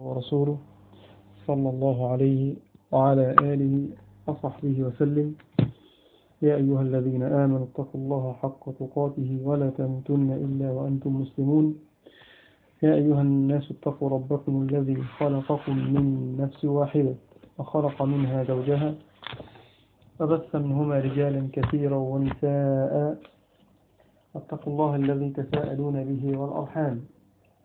ورسوله صلى الله عليه وعلى آله وصحبه وسلم. يا أيها الذين آمنوا اتقوا الله حق تقاته ولا تموتن إلا وأنتم مسلمون. يا أيها الناس اتقوا ربكم الذي خلقكم من نفس واحدة وخلق منها زوجها فبث منهما رجالا كثيرا ونساء. اتقوا الله الذي تساءلون به والأرحام.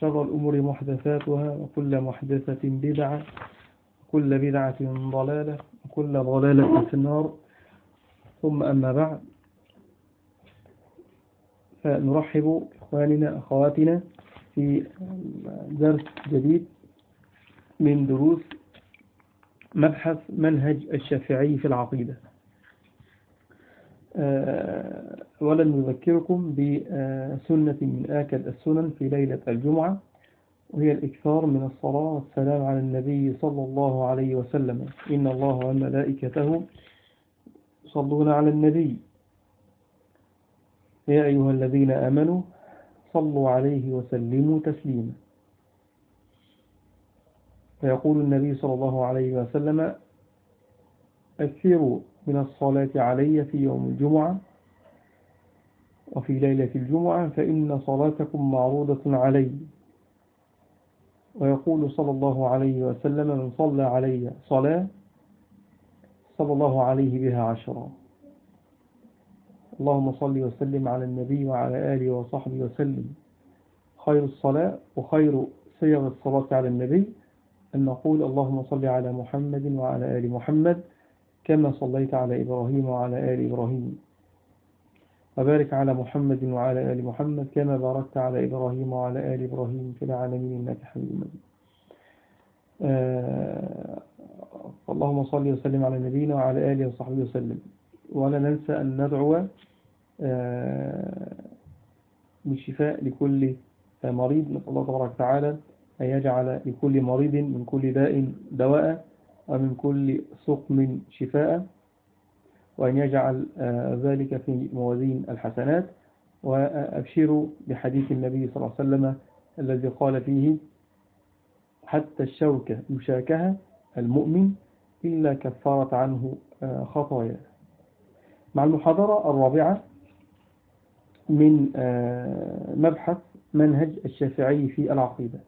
شر الأمور محدثاتها وكل محدثة بدعة وكل بدعة ضلالة وكل ضلالة في النار. ثم أما بعد فنرحب إخواننا أخواتنا في درس جديد من دروس مبحث منهج الشافعي في العقيدة. أولا نذكركم بسنة من آكد السنن في ليلة الجمعة وهي الإكثار من الصلاة والسلام على النبي صلى الله عليه وسلم. إن الله وملائكته يصلون على النبي. يا أيها الذين آمنوا صلوا عليه وسلموا تسليما. فيقول النبي صلى الله عليه وسلم أكثروا من الصلاة علي في يوم الجمعة وفي ليلة الجمعة فإن صلاتكم معروضة علي. ويقول صلى الله عليه وسلم من صلى علي صلاة صلى الله عليه بها عشرا. اللهم صل وسلم على النبي وعلى آله وصحبه وسلم. خير الصلاة وخير صيغ الصلاة على النبي. أن نقول اللهم صل على محمد وعلى آل محمد كما صليت على إبراهيم وعلى آل إبراهيم. وبارك على محمد وعلى آل محمد كما باركت على إبراهيم وعلى آل إبراهيم في العالمين إنك حميد مجيد. آه اللهم صل وسلم على نبينا وعلى آله وصحبه وسلم. ولا ننسى أن ندعو آه بالشفاء لكل مريض. نسأل الله تبارك وتعالى أن يجعل لكل مريض من كل داء دواء. ومن كل سقم شفاء وأن يجعل ذلك في موازين الحسنات. وأبشروا بحديث النبي صلى الله عليه وسلم الذي قال فيه حتى الشوكة يشاكها المؤمن إلا كفارت عنه خطايا مع المحاضرة الرابعة من مبحث منهج الشافعي في العقيدة.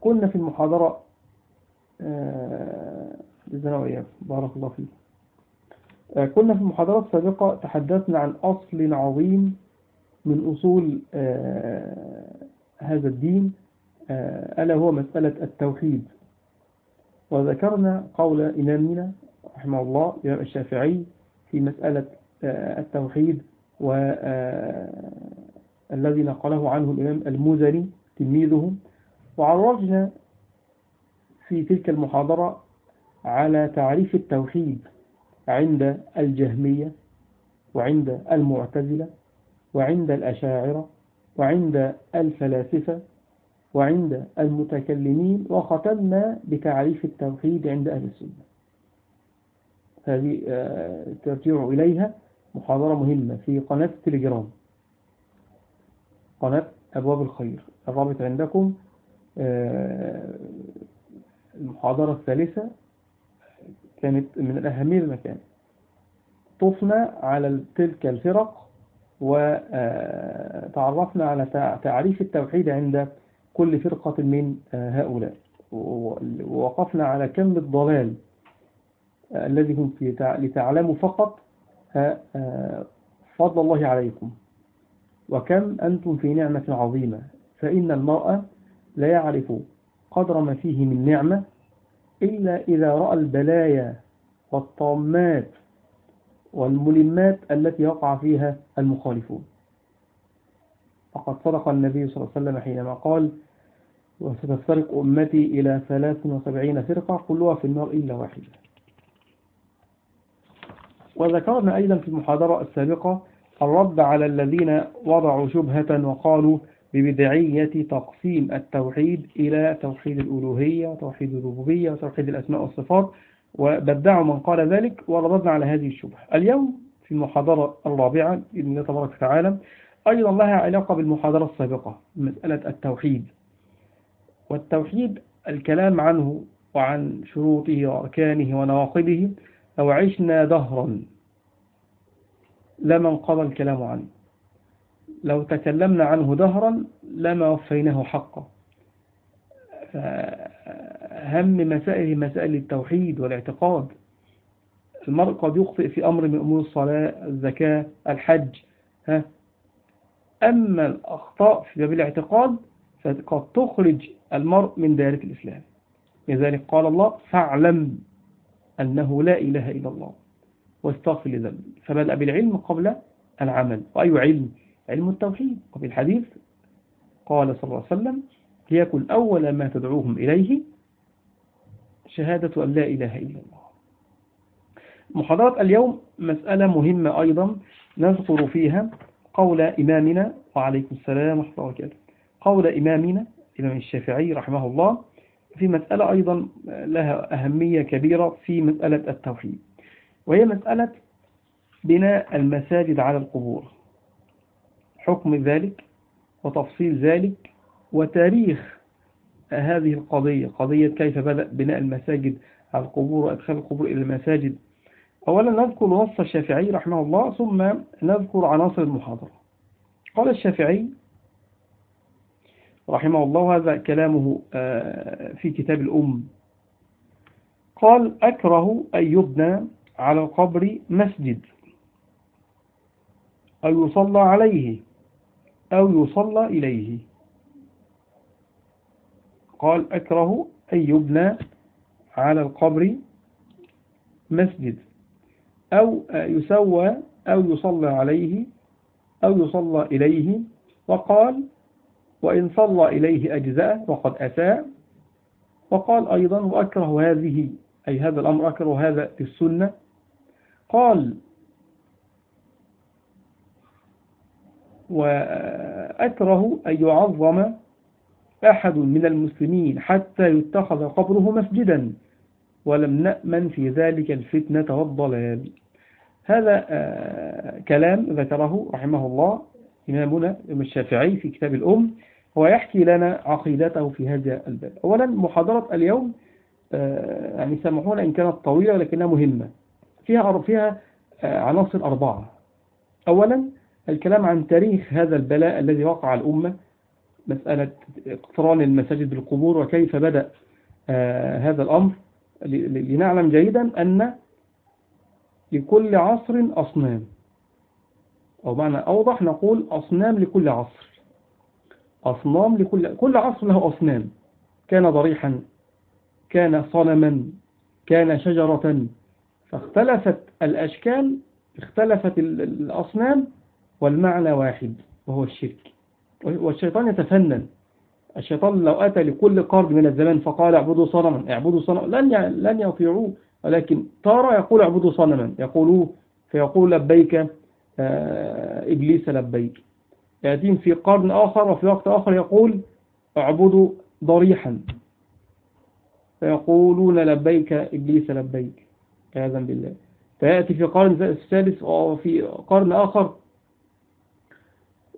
قلنا في المحاضرة بإذن وإياكم بارك الله فيك. كنا في المحاضرات السابقة تحدثنا عن أصل عظيم من أصول هذا الدين ألا هو مسألة التوحيد. وذكرنا قول إمامنا رحمه الله إمام الشافعي في مسألة التوحيد والذي نقله عنه الإمام المزني تلميذه. وعرجنا في تلك المحاضرة على تعريف التوحيد عند الجهمية وعند المعتزلة وعند الأشاعرة وعند الفلاسفة وعند المتكلمين وختمنا بتعريف التوحيد عند أهل السنة. هذه ترجع إليها محاضرة مهمة في قناة تليجرام. قناة أبواب الخير. الرابط عندكم المحاضرة الثالثة كانت من الأهمية المكان. طفنا على تلك الفرق وتعرفنا على تعريف التوحيد عند كل فرقة من هؤلاء. ووقفنا على كم الضلال الذي هم لتعلموا فقط فضل الله عليكم. وكم أنتم في نعمة عظيمة. فإن المرأة لا يعرف قدر ما فيه من نعمة إلا إذا رأى البلايا والطامات والملمات التي يقع فيها المخالفون. فقد صدق النبي صلى الله عليه وسلم حينما قال وستفترق أمتي إلى 73 فرقة كلها في النار إلا واحدة. وذكرنا أيضا في المحاضرة السابقة الرد على الذين وضعوا شبهة وقالوا ببدعية تقسيم التوحيد إلى توحيد الألوهية وتوحيد الربوبية وتوحيد الأسماء والصفات. وبدعوا من قال ذلك ورددنا على هذه الشبهة. اليوم في المحاضرة الرابعة بإذن الله تبارك وتعالى أيضا لها علاقة بالمحاضرة السابقة مسألة التوحيد. والتوحيد الكلام عنه وعن شروطه وأركانه ونواقضه لو عشنا دهرا لما انقضى الكلام عنه. لو تكلمنا عنه دهرا لما وفيناه حقه. هم مسائل مسائل التوحيد والاعتقاد. المرء قد يخطئ في أمر من أمور الصلاة الزكاة الحج ها. أما الأخطاء في باب الاعتقاد فقد تخرج المرء من دائرة الإسلام. لذلك قال الله فاعلم أنه لا إله إلا الله واستغفر لذنبه فبدأ بالعلم قبل العمل. وأي علم؟ علم التوحيد. وفي الحديث قال صلى الله عليه وسلم ليكن أول ما تدعوهم إليه شهادة أن لا إله إلا الله. محاضرة اليوم مسألة مهمة أيضا نذكر فيها قول إمامنا وعليكم السلام ورحمة الله وبركاته. قول إمامنا إمام الشافعي رحمه الله في مسألة أيضا لها أهمية كبيرة في مسألة التوحيد وهي مسألة بناء المساجد على القبور. حكم ذلك وتفصيل ذلك وتاريخ هذه القضية قضية كيف بدأ بناء المساجد على القبور وإدخال القبور إلى المساجد. أولا نذكر نص الشافعي رحمه الله ثم نذكر عناصر المحاضرة. قال الشافعي رحمه الله هذا كلامه آه، في كتاب الأم. قال أكره أن يبنى على القبر مسجد أو يصلى عليه أو يصلى إليه. قال أكره أن يبنى على القبر مسجد. أو يسوى أو يصلى عليه أو يصلى إليه. وقال وإن صلى إليه أجزاء وقد أساء وقال أيضا وأكره هذه أي هذا الأمر أكره هذا في السنة. قال وأكره أن يعظم أحد من المسلمين حتى يتخذ قبره مسجدا ولم نأمن في ذلك الفتنة والضلال. هذا آه، كلام ذكره رحمه الله إمامنا الشافعي في كتاب الأم هو يحكي لنا عقيدته في هذا الباب. أولا محاضرة اليوم آه، يعني سامحونا إن كانت طويلة لكنها مهمة. فيها فيها آه، عناصر أربعة. أولا الكلام عن تاريخ هذا البلاء الذي وقع الأمة مسألة اقتران المساجد بالقبور وكيف بدأ هذا الأمر. لنعلم جيدا أن لكل عصر أصنام. أو معنى أوضح نقول أصنام لكل عصر. أصنام لكل كل عصر له أصنام. كان ضريحا كان صنما كان شجرة. فاختلفت الأشكال اختلفت الأصنام والمعنى واحد وهو الشرك. والشيطان يتفنن. الشيطان لو أتى لكل قرن من الزمان فقال اعبدوا صنما. اعبدوا صنما. لن لن يطيعوه. ولكن ترى يقول اعبدوا صنما. يقولوا فيقول لبيك آه، إبليس لبيك. يأتين في قرن آخر وفي وقت آخر يقول اعبدوا ضريحا. فيقولون لبيك إبليس لبيك. عياذا بالله. فيأتي في قرن الثالث وفي قرن آخر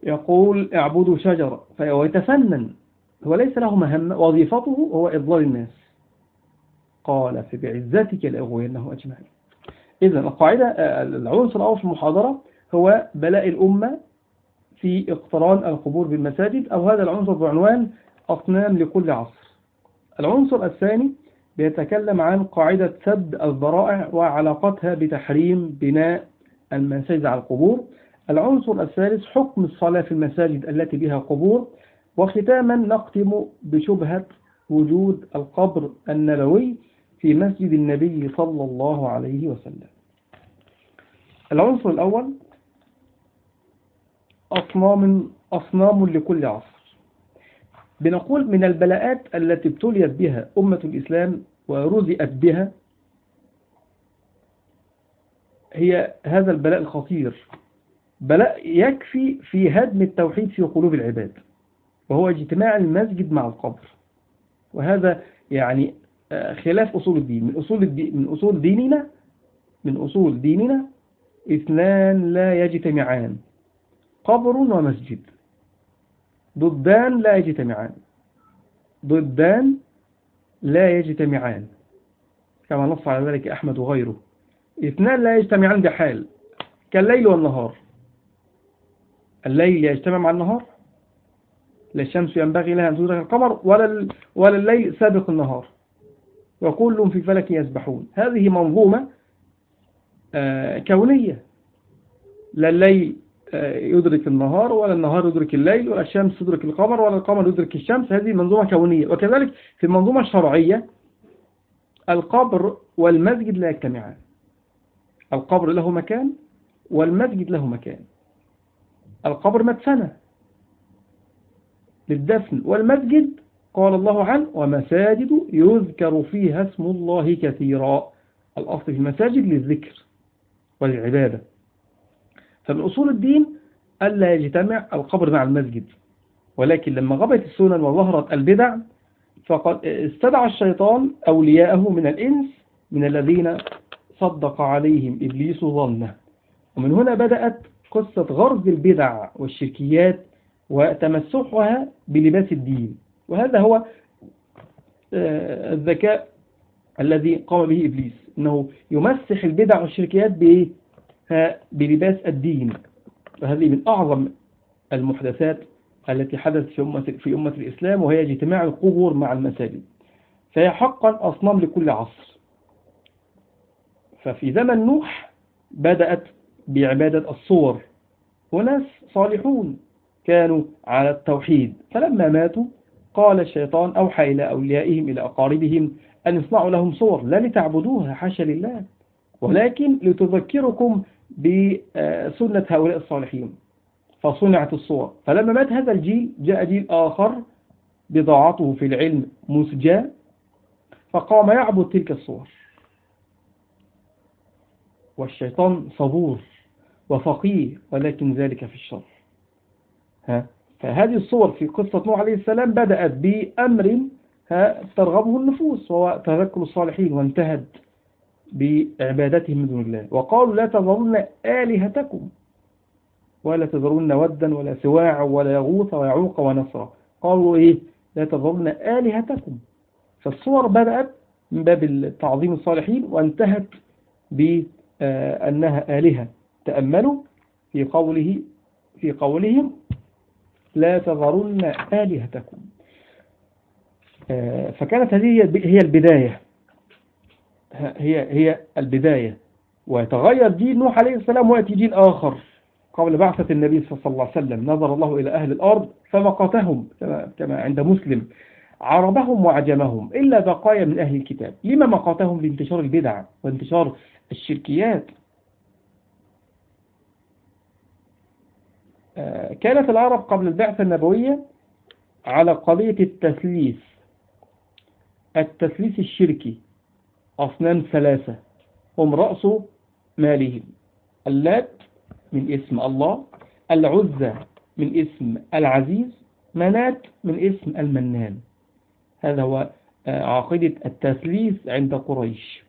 يقول اعبدوا شجرة. فيتفنن هو ليس له مهمة وظيفته هو إضلال الناس. قال فبعزتك لأغوينه أجمعين إذا القاعدة العنصر الأول في المحاضرة هو بلاء الأمة في اقتران القبور بالمساجد أو هذا العنصر بعنوان أصنام لكل عصر. العنصر الثاني بيتكلم عن قاعدة سد الذرائع وعلاقتها بتحريم بناء المساجد على القبور. العنصر الثالث حكم الصلاة في المساجد التي بها قبور وختاما نختم بشبهة وجود القبر النبوي في مسجد النبي صلى الله عليه وسلم. العنصر الأول أصنام, أصنام لكل عصر. بنقول من البلاءات التي ابتليت بها أمة الإسلام ورزئت بها هي هذا البلاء الخطير. بلاء يكفي في هدم التوحيد في قلوب العباد وهو اجتماع المسجد مع القبر. وهذا يعني آه، خلاف أصول الدين. من أصول, الدين من أصول ديننا من أصول ديننا اثنان لا يجتمعان قبر ومسجد. ضدان لا يجتمعان. ضدان لا يجتمعان. كما نص على ذلك أحمد وغيره. اثنان لا يجتمعان بحال كالليل والنهار. الليل يجتمع مع النهار؟ لا الشمس ينبغي لها أن تدرك القمر ولا ولا الليل سابق النهار؟ وكل في فلك يسبحون. هذه منظومة آه، كونية. لا الليل آه، يدرك النهار ولا النهار يدرك الليل ولا الشمس تدرك القمر ولا القمر يدرك الشمس. هذه منظومة كونية. وكذلك في المنظومة الشرعية القبر والمسجد لا يجتمعان. القبر له مكان والمسجد له مكان. القبر مدفنة للدفن والمسجد قال الله عنه ومساجد يذكر فيها اسم الله كثيرا. الأصل في المساجد للذكر وللعبادة. فمن أصول الدين ألا يجتمع القبر مع المسجد. ولكن لما غبت السنن وظهرت البدع فقد استدعى الشيطان أولياءه من الإنس من الذين صدق عليهم إبليس ظنه. ومن هنا بدأت قصة غرز البدع والشركيات وتمسحها بلباس الدين. وهذا هو آه، الذكاء الذي قام به إبليس أنه يمسح البدع والشركيات بلباس الدين. فهذه من أعظم المحدثات التي حدثت في أمة, في أمة الإسلام وهي اجتماع القبور مع المساجد. فهي حقا أصنام لكل عصر. ففي زمن نوح بدأت بعبادة الصور. وناس صالحون كانوا على التوحيد. فلما ماتوا قال الشيطان أوحى إلى أوليائهم إلى أقاربهم أن يصنعوا لهم صور لا لتعبدوها حاشا لله. ولكن لتذكركم بسنة هؤلاء الصالحين. فصنعت الصور. فلما مات هذا الجيل جاء جيل آخر بضاعته في العلم مسجى فقام يعبد تلك الصور. والشيطان صبور. وفقيه ولكن ذلك في الشر ها؟ فهذه الصور في قصة نوح عليه السلام بدأت بأمر ترغبه النفوس وهو تذكر الصالحين وانتهت بعبادتهم من دون الله. وقالوا لا تذرون آلهتكم ولا تذرون ودا ولا سواع ولا يغوث ويعوق ونصر قالوا إيه؟ لا تذرون آلهتكم. فالصور بدأت من باب تعظيم الصالحين وانتهت بأنها آلهة. تأملوا في قوله في قولهم لا تذرن آلهتكم. آه، فكانت هذه هي البداية. هي هي البداية. ويتغير دين نوح عليه السلام ويأتي دين آخر. قبل بعثة النبي صلى الله عليه وسلم. نظر الله إلى أهل الأرض فمقتهم كما عند مسلم. عربهم وعجمهم إلا بقايا من أهل الكتاب. لما مقاتهم؟ لانتشار البدع وانتشار الشركيات. كانت العرب قبل البعثة النبوية على قضية التثليث التثليث الشركي أصنام ثلاثة هم رأس مالهم اللات من اسم الله العزة من اسم العزيز منات من اسم المنان. هذا هو آه، عقيدة التثليث عند قريش.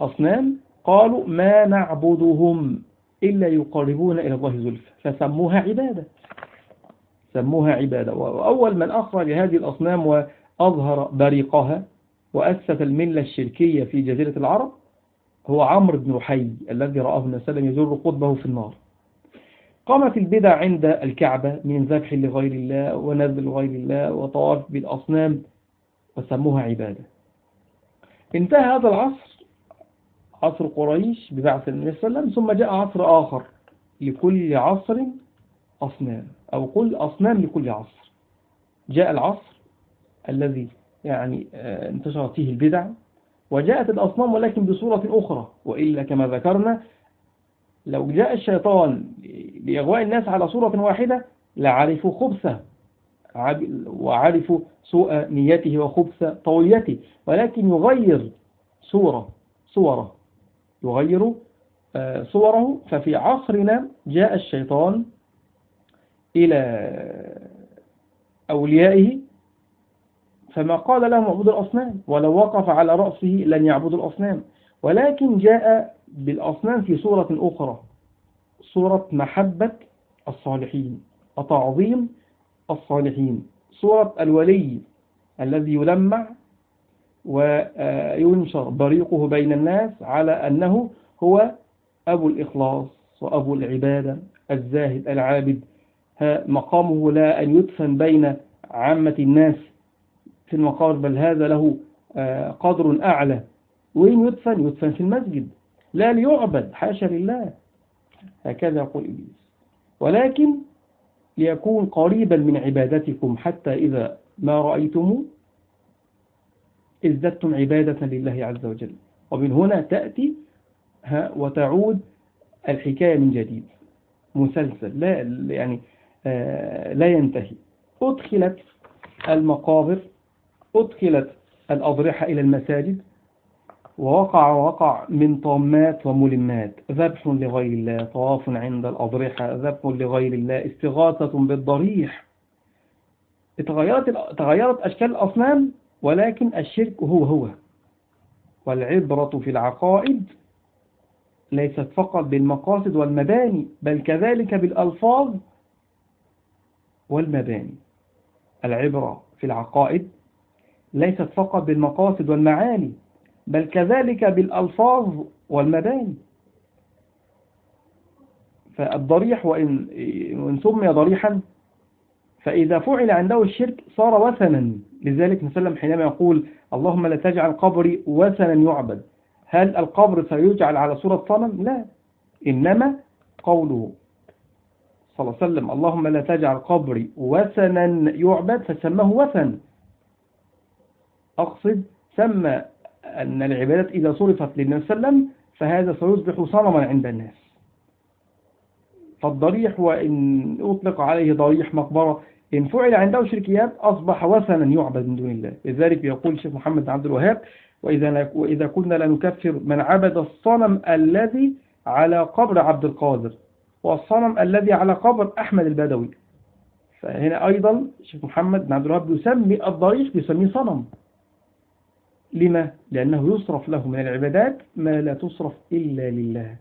أصنام قالوا ما نعبدهم. إلا يقربون إلى الله زلفى فسموها عبادة. سموها عبادة. وأول من أخرج هذه الأصنام وأظهر بريقها وأسس الملة الشركية في جزيرة العرب هو عمرو بن رحي الذي رآه صلى يجر قطبه في النار. قامت البدع عند الكعبة من ذبح لغير الله ونذل لغير الله وطواف بالأصنام وسموها عبادة. انتهى هذا العصر عصر قريش ببعث النبي صلى الله عليه وسلم ثم جاء عصر آخر لكل عصر أصنام أو كل أصنام لكل عصر. جاء العصر الذي يعني آه، انتشرت فيه البدع وجاءت الأصنام ولكن بصورة أخرى وإلا كما ذكرنا لو جاء الشيطان ليغواء الناس على صورة واحدة لعرفوا خبثه وعرفوا سوء نيته وخبث طويته ولكن يغير صورة صوره. يغير آه، صوره. ففي عصرنا جاء الشيطان إلى أوليائه فما قال لهم اعبدوا الأصنام ولو وقف على رأسه لن يعبدوا الأصنام. ولكن جاء بالأصنام في صورة أخرى صورة محبة الصالحين وتعظيم الصالحين. صورة الولي الذي يلمع وينشر بريقه بين الناس على أنه هو أبو الإخلاص وأبو العبادة الزاهد العابد. مقامه لا أن يدفن بين عامة الناس في المقابر بل هذا له آه، قدر أعلى. وين يدفن؟ يدفن في المسجد. لا ليعبد حاشا لله. هكذا يقول إبليس. ولكن ليكون قريبا من عبادتكم حتى إذا ما رأيتم ازددتم عبادة لله عز وجل. ومن هنا تأتي وتعود الحكاية من جديد. مسلسل لا يعني آه، لا ينتهي. أدخلت المقابر أدخلت الأضرحة إلى المساجد ووقع وقع من طامات وملمات. ذبح لغير الله طواف عند الأضرحة ذبح لغير الله استغاثة بالضريح. تغيرت, تغيرت أشكال الأصنام ولكن الشرك هو هو. والعبرة في العقائد ليست فقط بالمقاصد والمباني بل كذلك بالألفاظ والمباني. العبرة في العقائد ليست فقط بالمقاصد والمعاني بل كذلك بالألفاظ والمباني. فالضريح وإن, وإن سمي ضريحا فإذا فعل عنده الشرك صار وثنا. لذلك نسلم حينما يقول اللهم لا تجعل قبري وثنا يعبد. هل القبر سيجعل على صورة صنم؟ لا. إنما قوله صلى الله عليه وسلم اللهم لا تجعل قبري وثنا يعبد فسماه وثن. أقصد سمى أن العبادات إذا صرفت للنبي صلى الله عليه وسلم فهذا سيصبح صنما عند الناس. فالضريح وإن أطلق عليه ضريح مقبرة إن فعل عنده شركيات أصبح وثنا يعبد من دون الله. لذلك يقول الشيخ محمد عبد الوهاب وإذا, وإذا كنا لنكفر من عبد الصنم الذي على قبر عبد القادر والصنم الذي على قبر أحمد البدوي. فهنا أيضا الشيخ محمد بن عبد الوهاب يسمي الضريح بيسميه صنم. لما؟ لأنه يصرف له من العبادات ما لا تصرف إلا لله.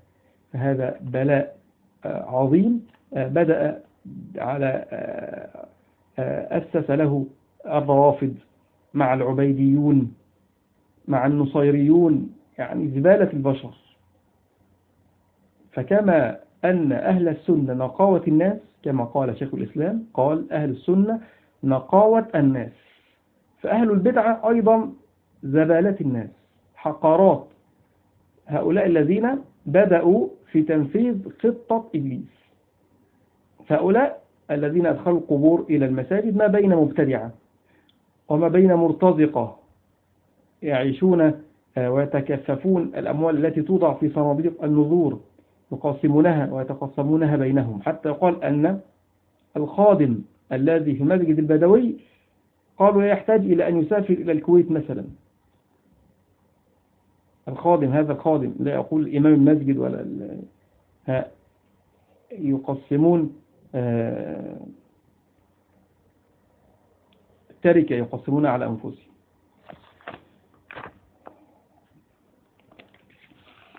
فهذا بلاء آه، عظيم آه، بدأ على آه، أسس له الروافد مع العبيديون مع النصيريون يعني زبالة البشر. فكما أن أهل السنة نقاوة الناس كما قال شيخ الإسلام قال أهل السنة نقاوة الناس. فأهل البدعة أيضا زبالة الناس حقارات. هؤلاء الذين بدأوا في تنفيذ خطة إبليس. فهؤلاء الذين أدخلوا القبور إلى المساجد ما بين مبتدعة وما بين مرتزقة يعيشون آه، ويتكففون الأموال التي توضع في صناديق النذور يقسمونها ويتقسمونها بينهم حتى يقال أن الخادم الذي في المسجد البدوي قالوا يحتاج إلى أن يسافر إلى الكويت مثلا. الخادم هذا الخادم لا يقول إمام المسجد ولا يقسمون تركة يقسمونها على أنفسهم.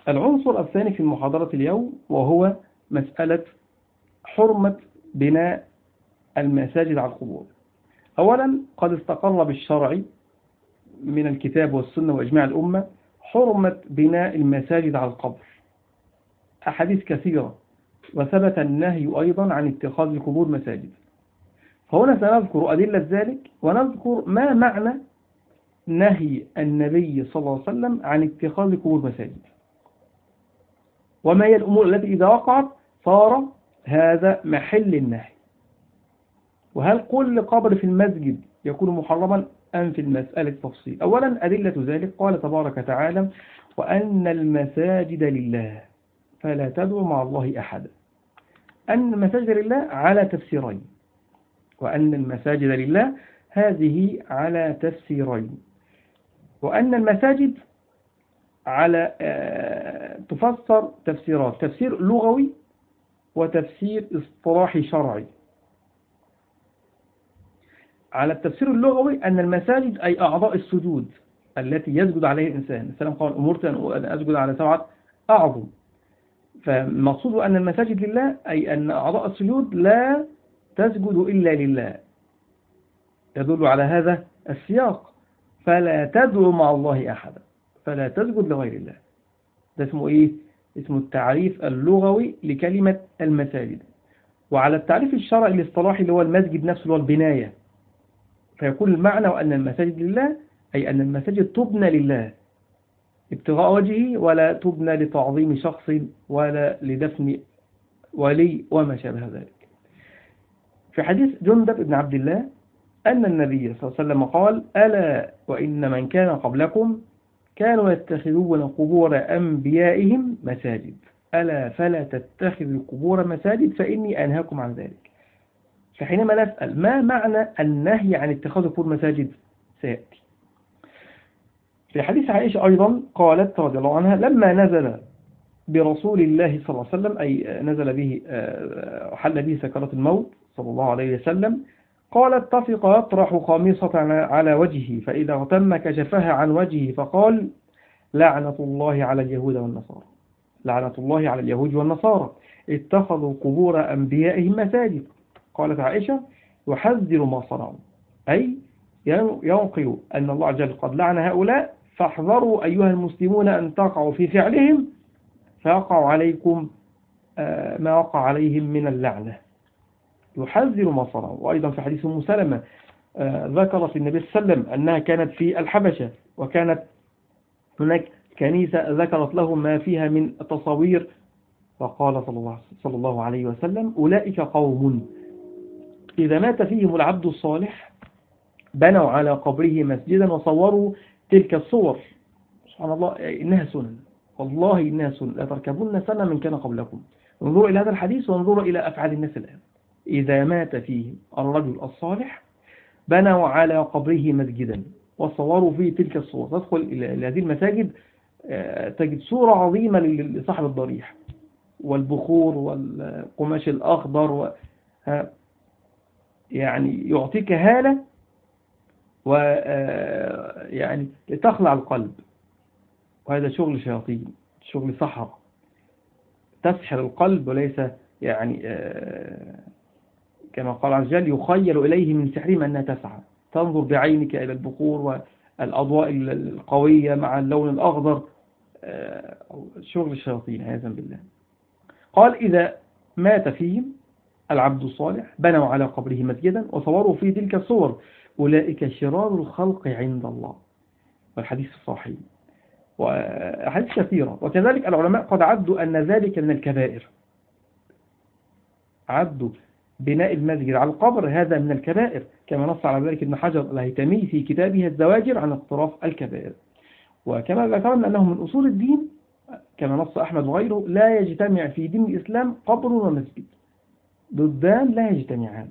العنصر الثاني في المحاضرة اليوم وهو مسألة حرمة بناء المساجد على القبور. أولا قد استقر بالشرع من الكتاب والسنة وإجماع الأمة حرمة بناء المساجد على القبر. أحاديث كثيرة وثبت النهي أيضا عن اتخاذ القبور مساجد. فهنا سنذكر أدلة ذلك ونذكر ما معنى نهي النبي صلى الله عليه وسلم عن اتخاذ القبور مساجد. وما هي الأمور التي إذا وقعت؟ صار هذا محل النهي. وهل كل قبر في المسجد يكون محرما أم في المسألة تفصيل؟ أولا أدلة ذلك قال تبارك وتعالى وأن المساجد لله. فلا تدعو مع الله أحدا أن المساجد لله على تفسيرين. وأن المساجد لله هذه على تفسيرين. وأن المساجد على آه، تفسر تفسيرات. تفسير لغوي وتفسير اصطلاحي شرعي. على التفسير اللغوي أن المساجد أي أعضاء السجود التي يسجد عليها الإنسان. السلام قال أمرت أن أسجد على سبعة أعظم. فالمقصود أن المساجد لله أي أن أعضاء السجود لا تسجد إلا لله. يدل على هذا السياق. فلا تدعو مع الله أحدا. فلا تسجد لغير الله. ده اسمه إيه؟ اسمه التعريف اللغوي لكلمة المساجد. وعلى التعريف الشرعي الاصطلاحي اللي هو المسجد نفسه اللي هو البناية. فيكون المعنى أن المساجد لله أي أن المساجد تبنى لله. ابتغاء وجهه ولا تبنى لتعظيم شخص ولا لدفن ولي وما شابه ذلك. في حديث جندب بن عبد الله أن النبي صلى الله عليه وسلم قال ألا وإن من كان قبلكم كانوا يتخذون قبور أنبيائهم مساجد. ألا فلا تتخذوا القبور مساجد فإني أنهاكم عن ذلك. فحينما نسأل ما معنى النهي عن اتخاذ القبور مساجد؟ سيأتي. في حديث عائشة أيضا قالت رضي الله عنها لما نزل برسول الله صلى الله عليه وسلم أي نزل به آه، حل به سكرات الموت صلى الله عليه وسلم قال اتفق يطرح خامصة على وجهه فإذا اغتم كشفها عن وجهه فقال لعنة الله على اليهود والنصارى. لعنة الله على اليهود والنصارى. اتخذوا قبور أنبيائهم مساجد. قالت عائشة يحذر ما صنعوا. أي ينقل أن الله جل قد لعن هؤلاء فاحذروا أيها المسلمون أن تقعوا في فعلهم فيقع عليكم آه، ما وقع عليهم من اللعنة. يحذر ما صنعوا. وأيضا في حديث أم سلمة آه، ذكرت النبي صلى الله عليه وسلم أنها كانت في الحبشة وكانت هناك كنيسة ذكرت لهم ما فيها من تصاوير. فقال صلى الله عليه وسلم أولئك قوم. إذا مات فيهم العبد الصالح بنوا على قبره مسجدا وصوروا تلك الصور. سبحان الله إنها سنن. والله إنها سنن. لا تركبون سنة من كان قبلكم. انظروا إلى هذا الحديث وانظروا إلى أفعال الناس الآن. إذا مات فيه الرجل الصالح بنوا على قبره مسجدا وصوروا فيه تلك الصور. تدخل إلى هذه المساجد آه، تجد صورة عظيمة لصاحب الضريح. والبخور والقماش الأخضر و يعني يعطيك هالة ويعني آه، لتخلع القلب. وهذا شغل شياطين شغل سحر. تسحر القلب وليس يعني آه، كما قال عز وجل يخيل إليه من سحرهم أنها تسعى. تنظر بعينك إلى البخور والأضواء القوية مع اللون الأخضر. آه، شغل الشياطين عياذا بالله. قال إذا مات فيهم العبد الصالح بنوا على قبره مسجدا وصوروا فيه تلك الصور. أولئك شرار الخلق عند الله. والحديث الصحيح. وحديث كثيرة. وكذلك العلماء قد عدوا أن ذلك من الكبائر. عدوا بناء المسجد على القبر هذا من الكبائر. كما نص على ذلك ابن حجر الهيتمي في كتابه الزواجر عن اقتراف الكبائر. وكما ذكرنا أنه من أصول الدين كما نص أحمد وغيره لا يجتمع في دين الإسلام قبر ومسجد. ضدان لا يجتمعان.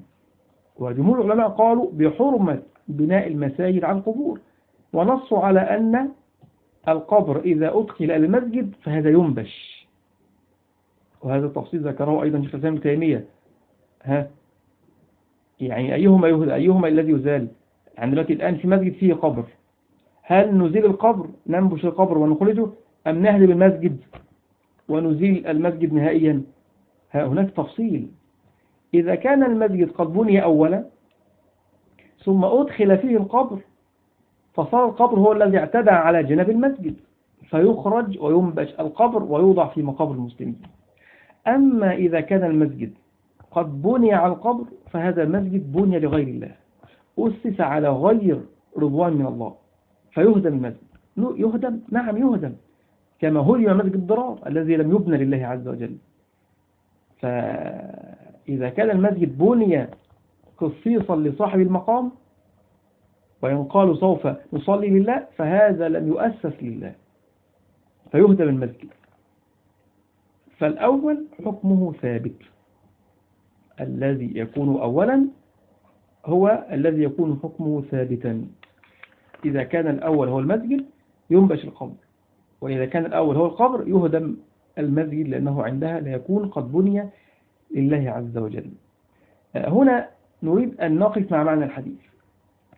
وجمهور العلماء قالوا بحرمة بناء المساجد على القبور ونصوا على أن القبر إذا أدخل المسجد فهذا ينبش. وهذا التفصيل ذكره أيضا شيخ الإسلام تيمية. ها؟ يعني أيهما أيهما الذي يزال؟ يعني دلوقتي الآن في مسجد فيه قبر. هل نزيل القبر ننبش القبر ونخرجه أم نهدم المسجد ونزيل المسجد نهائيا؟ هناك تفصيل. إذا كان المسجد قد بني أولا ثم أدخل فيه القبر فصار القبر هو الذي اعتدى على جناب المسجد فيخرج وينبش القبر ويوضع في مقابر المسلمين. أما إذا كان المسجد قد بني على القبر فهذا المسجد بني لغير الله أسس على غير رضوان من الله فيهدم المسجد. يهدم نعم يهدم كما هدم مسجد الضرار الذي لم يبنى لله عز وجل. فإذا كان المسجد بني خصيصا لصاحب المقام وينقال سوف نصلي لله فهذا لم يؤسس لله فيهدم المسجد. فالأول حكمه ثابت. الذي يكون أولا هو الذي يكون حكمه ثابتا. إذا كان الأول هو المسجد ينبش القبر. وإذا كان الأول هو القبر يهدم المسجد لأنه عندها لا يكون قد بني لله عز وجل. هنا نريد أن نقف مع معنى الحديث.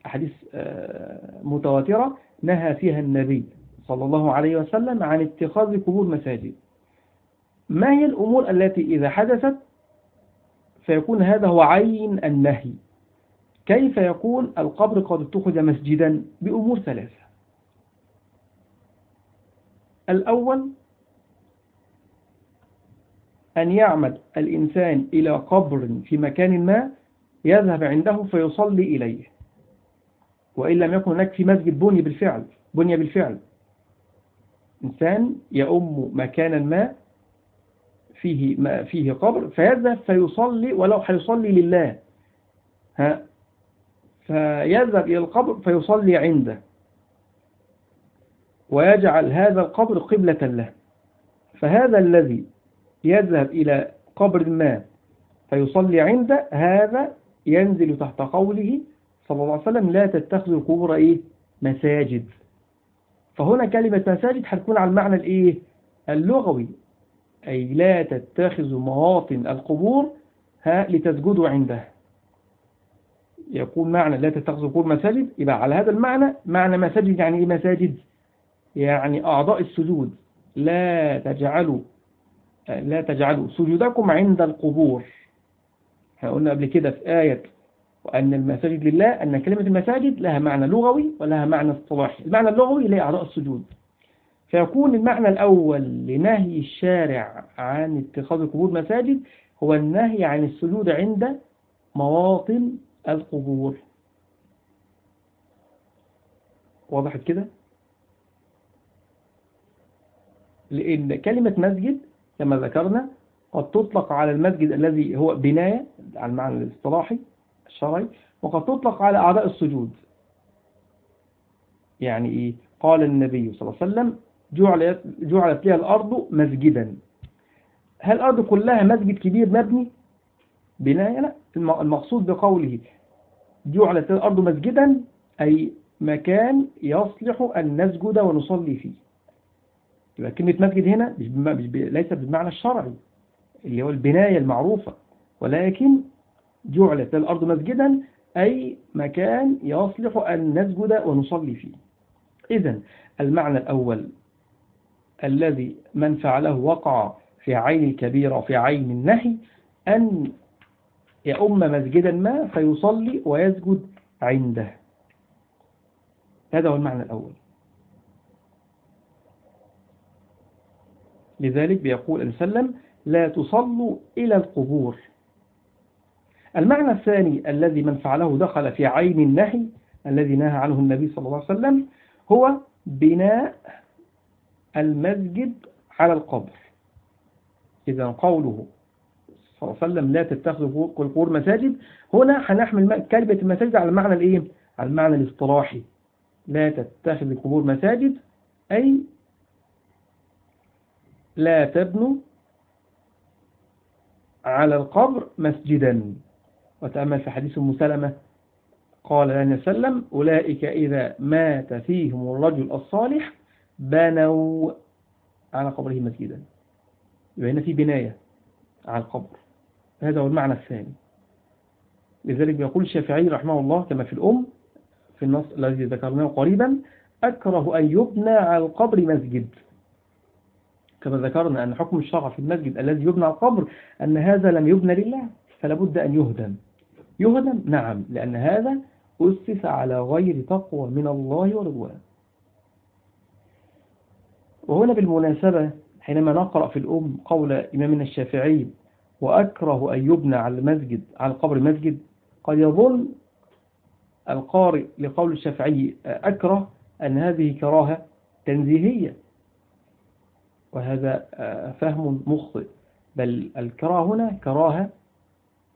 أحاديث آه، متواترة نهى فيها النبي صلى الله عليه وسلم عن اتخاذ قبور مساجد. ما هي الأمور التي إذا حدثت فيكون هذا هو عين النهي؟ كيف يكون القبر قد اتخذ مسجدا بأمور ثلاثة؟ الأول أن يعمد الإنسان إلى قبر في مكان ما يذهب عنده فيصلي إليه. وإن لم يكن هناك في مسجد بني بالفعل بني بالفعل. إنسان يؤم مكانا ما فيه ما فيه قبر فيذهب فيصلي ولو حيصلي لله. ها فيذهب إلى القبر فيصلي عنده. ويجعل هذا القبر قبلة له. فهذا الذي يذهب إلى قبر ما فيصلي عنده هذا ينزل تحت قوله صلى الله عليه وسلم لا تتخذ القبور إيه؟ مساجد. فهنا كلمة مساجد هتكون على المعنى الإيه؟ اللغوي. أي لا تتخذ مواطن القبور ها لتسجدوا عندها يقول معنى لا تتخذ القبور مساجد يبقى على هذا المعنى معنى مساجد يعني إيه مساجد؟ يعني أعضاء السجود. لا تجعلوا لا تجعلوا سجودكم عند القبور. قلنا قبل كده في آية وأن المساجد لله أن كلمة المساجد لها معنى لغوي ولها معنى اصطلاحي. المعنى اللغوي اللي هي أعضاء السجود. فيكون المعنى الأول لنهي الشارع عن اتخاذ القبور مساجد هو النهي عن السجود عند مواطن القبور. وضحت كده؟ لأن كلمة مسجد كما ذكرنا قد تطلق على المسجد الذي هو بناية على المعنى الاصطلاحي الشرعي وقد تطلق على أعضاء السجود. يعني إيه؟ قال النبي صلى الله عليه وسلم جعلت, جعلت لها الأرض مسجدا. هل الأرض كلها مسجد كبير مبني؟ بناية لا. المقصود بقوله جعلت الأرض مسجدا أي مكان يصلح أن نسجد ونصلي فيه. يبقى كلمة مسجد هنا ليس بالمعنى الشرعي اللي هو البناية المعروفة. ولكن جعلت الأرض مسجدا أي مكان يصلح أن نسجد ونصلي فيه. إذا المعنى الأول الذي من فعله وقع في عين الكبيرة وفي عين النهي أن يأم مسجدا ما فيصلي ويسجد عنده. هذا هو المعنى الأول. لذلك بيقول أن سلم لا تصلوا إلى القبور. المعنى الثاني الذي من فعله دخل في عين النهي الذي نهى عنه النبي صلى الله عليه وسلم هو بناء المسجد على القبر. إذا قوله صلى الله عليه وسلم لا تتخذوا القبور مساجد هنا هنحمل كلمة المساجد على المعنى الإيه؟ على المعنى الاصطلاحي. لا تتخذ القبور مساجد أي لا تبنوا على القبر مسجدا. وتأمل في حديث مسلمة قال لنا سلم أولئك إذا مات فيهم الرجل الصالح بنوا على قبره مسجدا. يبقى هنا في بناية على القبر. هذا هو المعنى الثاني. لذلك بيقول الشافعي رحمه الله كما في الأم في النص الذي ذكرناه قريبا أكره أن يبنى على القبر مسجد. كما ذكرنا أن حكم الشرع في المسجد الذي يبنى على القبر أن هذا لم يبنى لله فلا بد أن يهدم. يهدم؟ نعم لأن هذا أسس على غير تقوى من الله ورضوان وهنا بالمناسبة حينما نقرأ في الأم قول إمامنا الشافعي وأكره أن يبنى على المسجد على القبر مسجد قد يظن القارئ لقول الشافعي أكره أن هذه كراهة تنزيهية. وهذا آه، فهم مخطئ. بل الكراهة هنا كراهة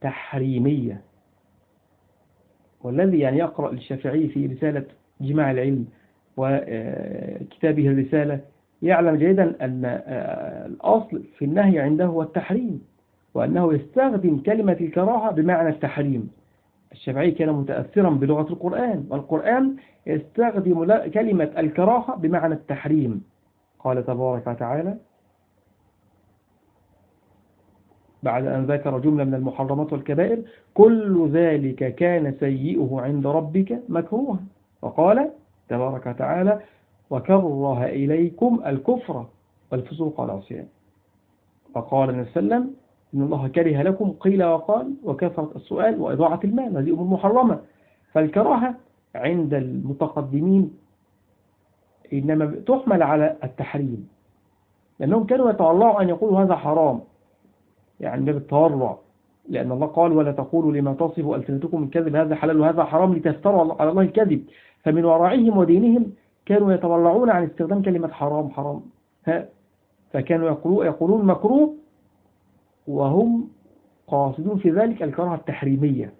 تحريمية. والذي يعني يقرأ الشافعي في رسالة جماع العلم وكتابه الرسالة يعلم جيدا أن آه، الأصل في النهي عنده هو التحريم وأنه يستخدم كلمة الكراهة بمعنى التحريم. الشافعي كان متأثرا بلغة القرآن والقرآن يستخدم كلمة الكراهة بمعنى التحريم. قال تبارك وتعالى بعد أن ذكر جملة من المحرمات والكبائر كل ذلك كان سيئه عند ربك مكروها. وقال تبارك وتعالى وكره إليكم الكفر والفسوق والعصيان. فقال النبي صلى الله عليه وسلم إن الله كره لكم قيل وقال وكثرة السؤال وإضاعة المال هذه أمور محرمة. فالكراهة عند المتقدمين إنما تحمل على التحريم. لأنهم كانوا يتولعوا أن يقولوا هذا حرام يعني باب التورع. لأن الله قال ولا تقولوا لما تصف ألسنتكم من كذب هذا حلال وهذا حرام لتفتروا على الله الكذب. فمن ورائهم ودينهم كانوا يتولعون عن استخدام كلمة حرام حرام. ها؟ فكانوا يقولون مكروه وهم قاصدون في ذلك الكراهة التحريمية.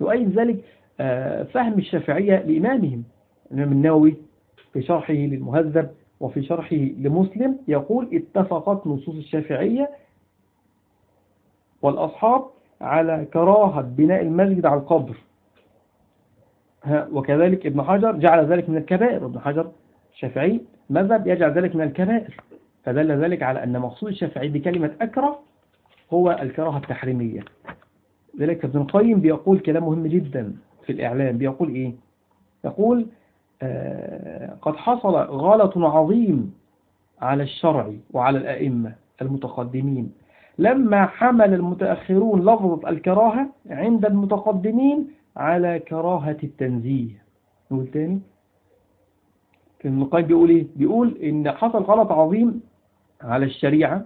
يؤيد ذلك آه، فهم الشافعية لإمامهم الإمام النووي في شرحه للمهذب وفي شرحه لمسلم يقول اتفقت نصوص الشافعية والأصحاب على كراهة بناء المسجد على القبر. وكذلك ابن حجر جعل ذلك من الكبائر ابن حجر الشافعي مذهب يجعل ذلك من الكبائر. فدل ذلك على أن مقصود الشافعي بكلمة أكره هو الكراهة التحريمية. ذلك ابن القيم بيقول كلام مهم جدا في الإعلام. بيقول إيه؟ يقول قد حصل غلط عظيم على الشرع وعلى الأئمة المتقدمين. لما حمل المتأخرون لفظة الكراهة عند المتقدمين على كراهة التنزيه. نقول تاني؟ ابن القيم بيقول إيه؟ بيقول إن حصل غلط عظيم على الشريعة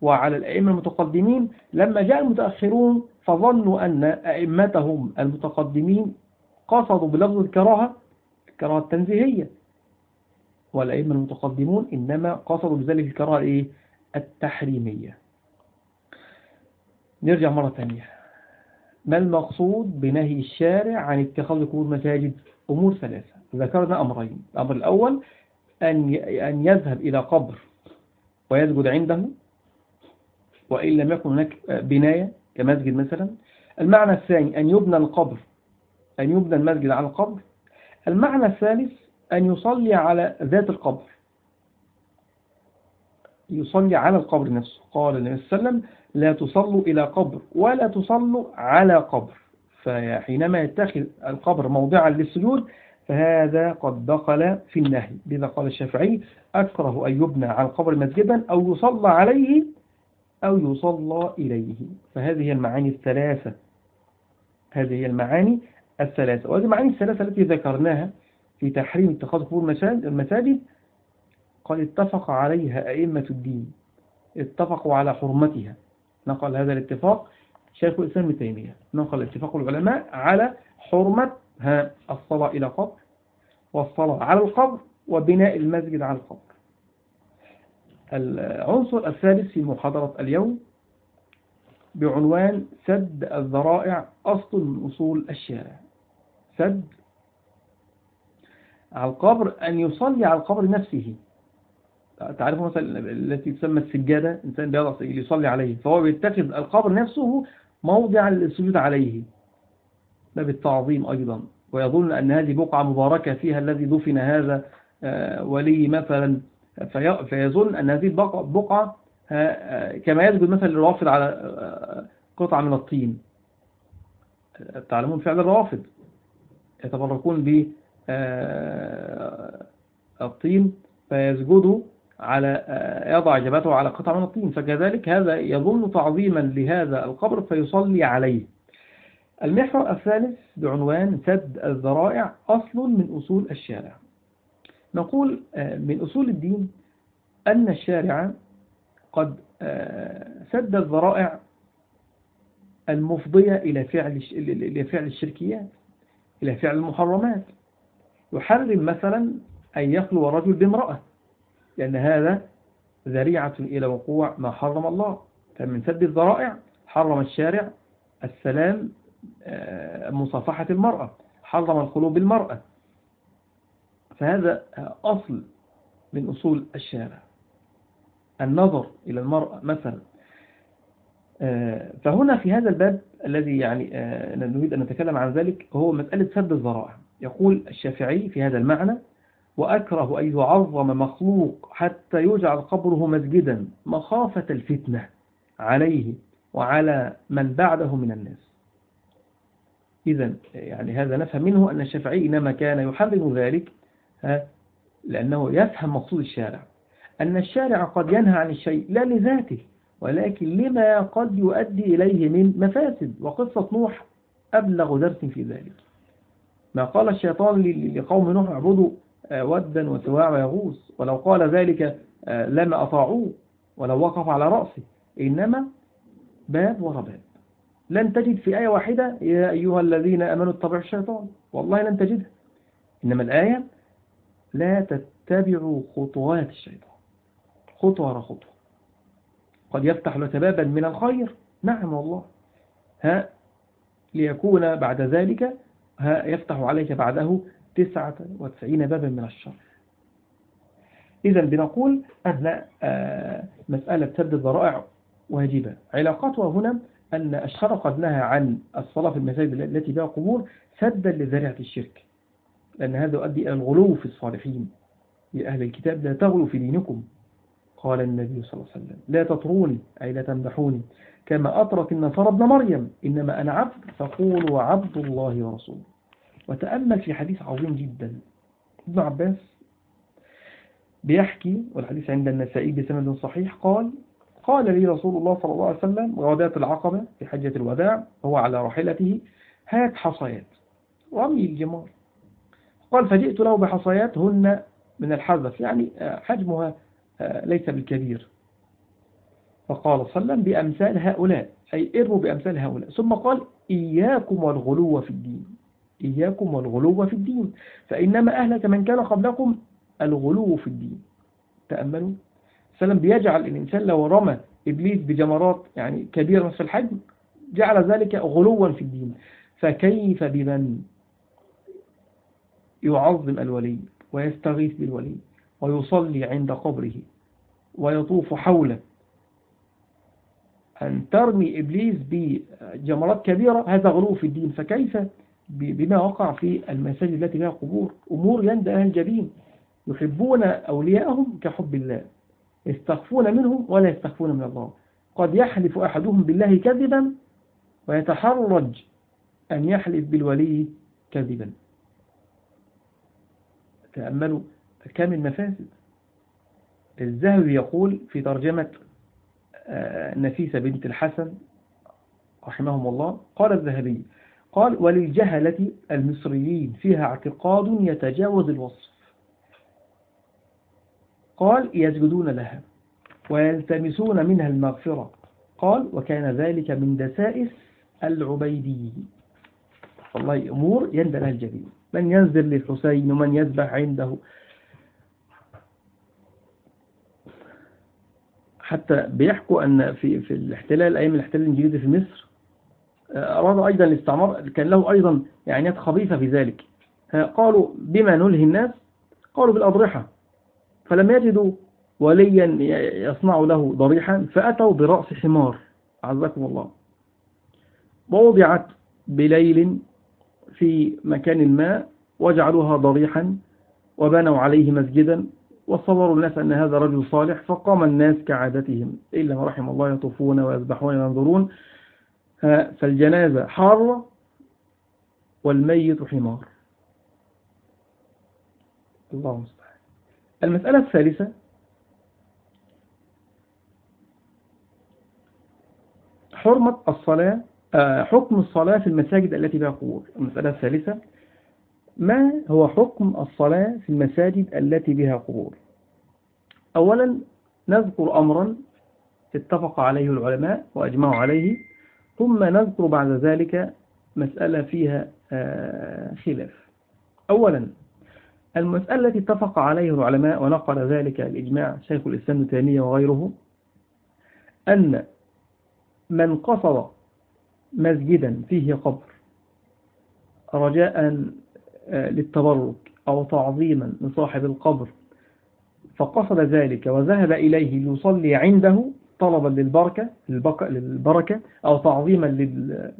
وعلى الأئمة المتقدمين. لما جاء المتأخرون فظنوا أن أئمتهم المتقدمين قصدوا بلفظ الكراهة الكراهة التنزيهية. والأئمة المتقدمون إنما قصدوا بذلك الكراهة إيه؟ التحريمية. نرجع مرة ثانية. ما المقصود بنهي الشارع عن اتخاذ قبور مساجد أمور ثلاثة؟ ذكرنا أمرين. الأمر الأول أن أن يذهب إلى قبر ويسجد عنده وإن لم يكن هناك بناية كمسجد مثلا. المعنى الثاني أن يبنى القبر أن يبنى المسجد على القبر المعنى الثالث أن يصلي على ذات القبر. يصلي على القبر نفسه. قال النبي صلى الله عليه وسلم لا تصلوا إلى قبر ولا تصلوا على قبر. فحينما يتخذ القبر موضعا للسجود فهذا قد دخل في النهي. لذا قال الشافعي أكره أن يبنى على القبر مسجدا أو يصلى عليه أو يصلى إليه. فهذه المعاني الثلاثة. هذه المعاني الثلاثة. وهذه المعاني الثلاثة التي ذكرناها في تحريم اتخاذ قبور المساجد قد اتفق عليها أئمة الدين. اتفقوا على حرمتها. نقل هذا الاتفاق شيخ الإسلام ابن تيمية. نقل اتفاق العلماء على حرمة الصلاة إلى قبر والصلاة على القبر وبناء المسجد على القبر. العنصر الثالث في محاضرة اليوم بعنوان سد الذرائع أصل من أصول الشارع. سد على القبر أن يصلي على القبر نفسه. تعرفوا مثلا التي تسمى السجادة؟ إنسان بيضع يصلي عليه فهو بيتخذ القبر نفسه موضع للسجود عليه. ده بالتعظيم أيضا. ويظن أن هذه بقعة مباركة فيها الذي دفن هذا آه، ولي مثلا. فيظن أن هذه البقعة آه، آه، كما يسجد مثلا الرافض على قطعة من الطين. تعلمون فعل الرافض يتبركون بالطين فيسجدوا على يضع جبهته على قطعة من الطين. فكذلك هذا يظن تعظيما لهذا القبر فيصلي عليه. المحور الثالث بعنوان سد الذرائع أصل من أصول الشارع. نقول آه، من أصول الدين أن الشارع قد آه، سد الذرائع المفضية إلى فعل إلى فعل الشركيات. إلى فعل المحرمات. يحرم مثلا أن يخلو رجل بامرأة لأن هذا ذريعة إلى وقوع ما حرم الله. فمن سد الذرائع حرم الشارع السلام آه، مصافحة المرأة حرم الخلو بالمرأة. فهذا أصل من أصول الشارع. النظر إلى المرأة مثلا فهنا في هذا الباب الذي يعني آه، نريد أن نتكلم عن ذلك هو مسألة سد الذرائع يقول الشافعي في هذا المعنى وأكره أن يعظم مخلوق حتى يجعل قبره مسجدا مخافة الفتنة عليه وعلى من بعده من الناس. إذا يعني هذا نفهم منه أن الشافعي إنما كان يحرم ذلك لأنه يفهم مقصود الشارع. أن الشارع قد ينهى عن الشيء لا لذاته. ولكن لما قد يؤدي إليه من مفاسد وقصة نوح أبلغ درس في ذلك. ما قال الشيطان لقوم نوح اعبدوا آه، ودا وسواع ويغوث ولو قال ذلك آه، لما أطاعوه. ولو وقف على رأسه. إنما باب ورا باب. لن تجد في آية واحدة يا أيها الذين أمنوا اتبعوا الشيطان. والله لن تجدها إنما الآية لا تتبعوا خطوات الشيطان. خطوة خطوة. قد يفتح لك بابا من الخير. نعم والله. ها ليكون بعد ذلك ها يفتح عليك بعده تسعة وتسعين بابا من الشر. إذا بنقول أن آه، مسألة سد الذرائع واجبة. علاقتها هنا أن الشرع قد نهى عن الصلاة في المساجد التي بها قبور سدا لذريعة الشرك. لأن هذا يؤدي إلى الغلو في الصالحين. لأهل الكتاب لا تغلوا في دينكم. قال النبي صلى الله عليه وسلم لا تطروني أي لا تمدحوني كما أطرت النصارى ابن مريم إنما أنا عبد فقولوا عبد الله ورسوله. وتأمل في حديث عظيم جدا. ابن عباس بيحكي والحديث عند النسائي بسند صحيح قال قال لي رسول الله صلى الله عليه وسلم وغداة العقبة في حجة الوداع هو على راحلته هات حصيات رمي الجمار. قال فجئت له بحصيات هن من الحذف. يعني حجمها ليس بالكبير. فقال صلى بأمثال هؤلاء أي ارموا بأمثال هؤلاء. ثم قال إياكم والغلو في الدين. إياكم والغلو في الدين. فإنما أهلك من كان قبلكم الغلو في الدين. تأملوا. سلم بيجعل الإنسان لو رمى إبليس بجمرات يعني كبيرة في الحجم جعل ذلك غلوا في الدين. فكيف بمن يعظم الولي ويستغيث بالولي؟ ويصلي عند قبره ويطوف حوله. أن ترمي إبليس بجمرات كبيرة هذا غلو في الدين. فكيف؟ بما وقع في المساجد التي لها قبور. أمور يندى أهل الجبين. يحبون أولياءهم كحب الله. يستخفون منهم ولا يستخفون من الله. قد يحلف أحدهم بالله كذبا ويتحرج أن يحلف بالولي كذبا. تأملوا. كم المفاسد؟ الذهبي يقول في ترجمة آه، نفيسة بنت الحسن رحمهم الله قال الذهبي قال وللجهلة المصريين فيها اعتقاد يتجاوز الوصف. قال يسجدون لها ويلتمسون منها المغفرة. قال وكان ذلك من دسائس العبيدي. والله أمور يندى لها من ينزل للحسين ومن يذبح عنده؟ حتى بيحكوا أن في في الاحتلال أيام الاحتلال الإنجليزي في مصر آه، أراد أيضا الاستعمار كان له أيضا يعني خبيثة في ذلك. قالوا بما نلهي الناس؟ قالوا بالأضرحة. فلم يجدوا وليا يصنع له ضريحا فأتوا برأس حمار. عزكم الله. ووضعت بليل في مكان ما وجعلوها ضريحا وبنوا عليه مسجدا. وصوروا الناس أن هذا رجل صالح فقام الناس كعادتهم. إلا ما رحم الله يطوفون ويذبحون وينظرون فالجنازة حارة والميت حمار. الله مستعان المسألة الثالثة. حرمة الصلاة آه، حكم الصلاة في المساجد التي بها قبور. المسألة الثالثة. ما هو حكم الصلاة في المساجد التي بها قبور؟ أولا نذكر أمرا اتفق عليه العلماء وأجمعوا عليه ثم نذكر بعد ذلك مسألة فيها آه، خلاف. أولا المسألة التي اتفق عليه العلماء ونقل ذلك الإجماع شيخ الإسلام الثانية وغيره أن من قصد مسجدا فيه قبر رجاء للتبرك أو تعظيما لصاحب القبر. فقصد ذلك وذهب إليه ليصلي عنده طلبا للبركة للبركة أو تعظيما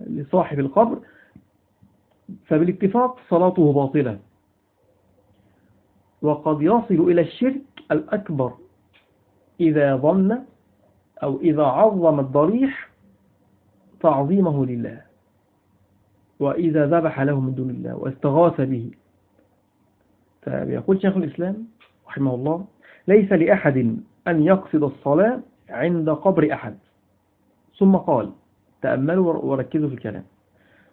لصاحب القبر. فبالاتفاق صلاته باطلة. وقد يصل إلى الشرك الأكبر إذا ظن أو إذا عظم الضريح تعظيمه لله. وإذا ذبح له من دون الله واستغاث به. فيقول شيخ الإسلام رحمه الله ليس لأحد أن يقصد الصلاة عند قبر أحد. ثم قال تأملوا وركزوا في الكلام.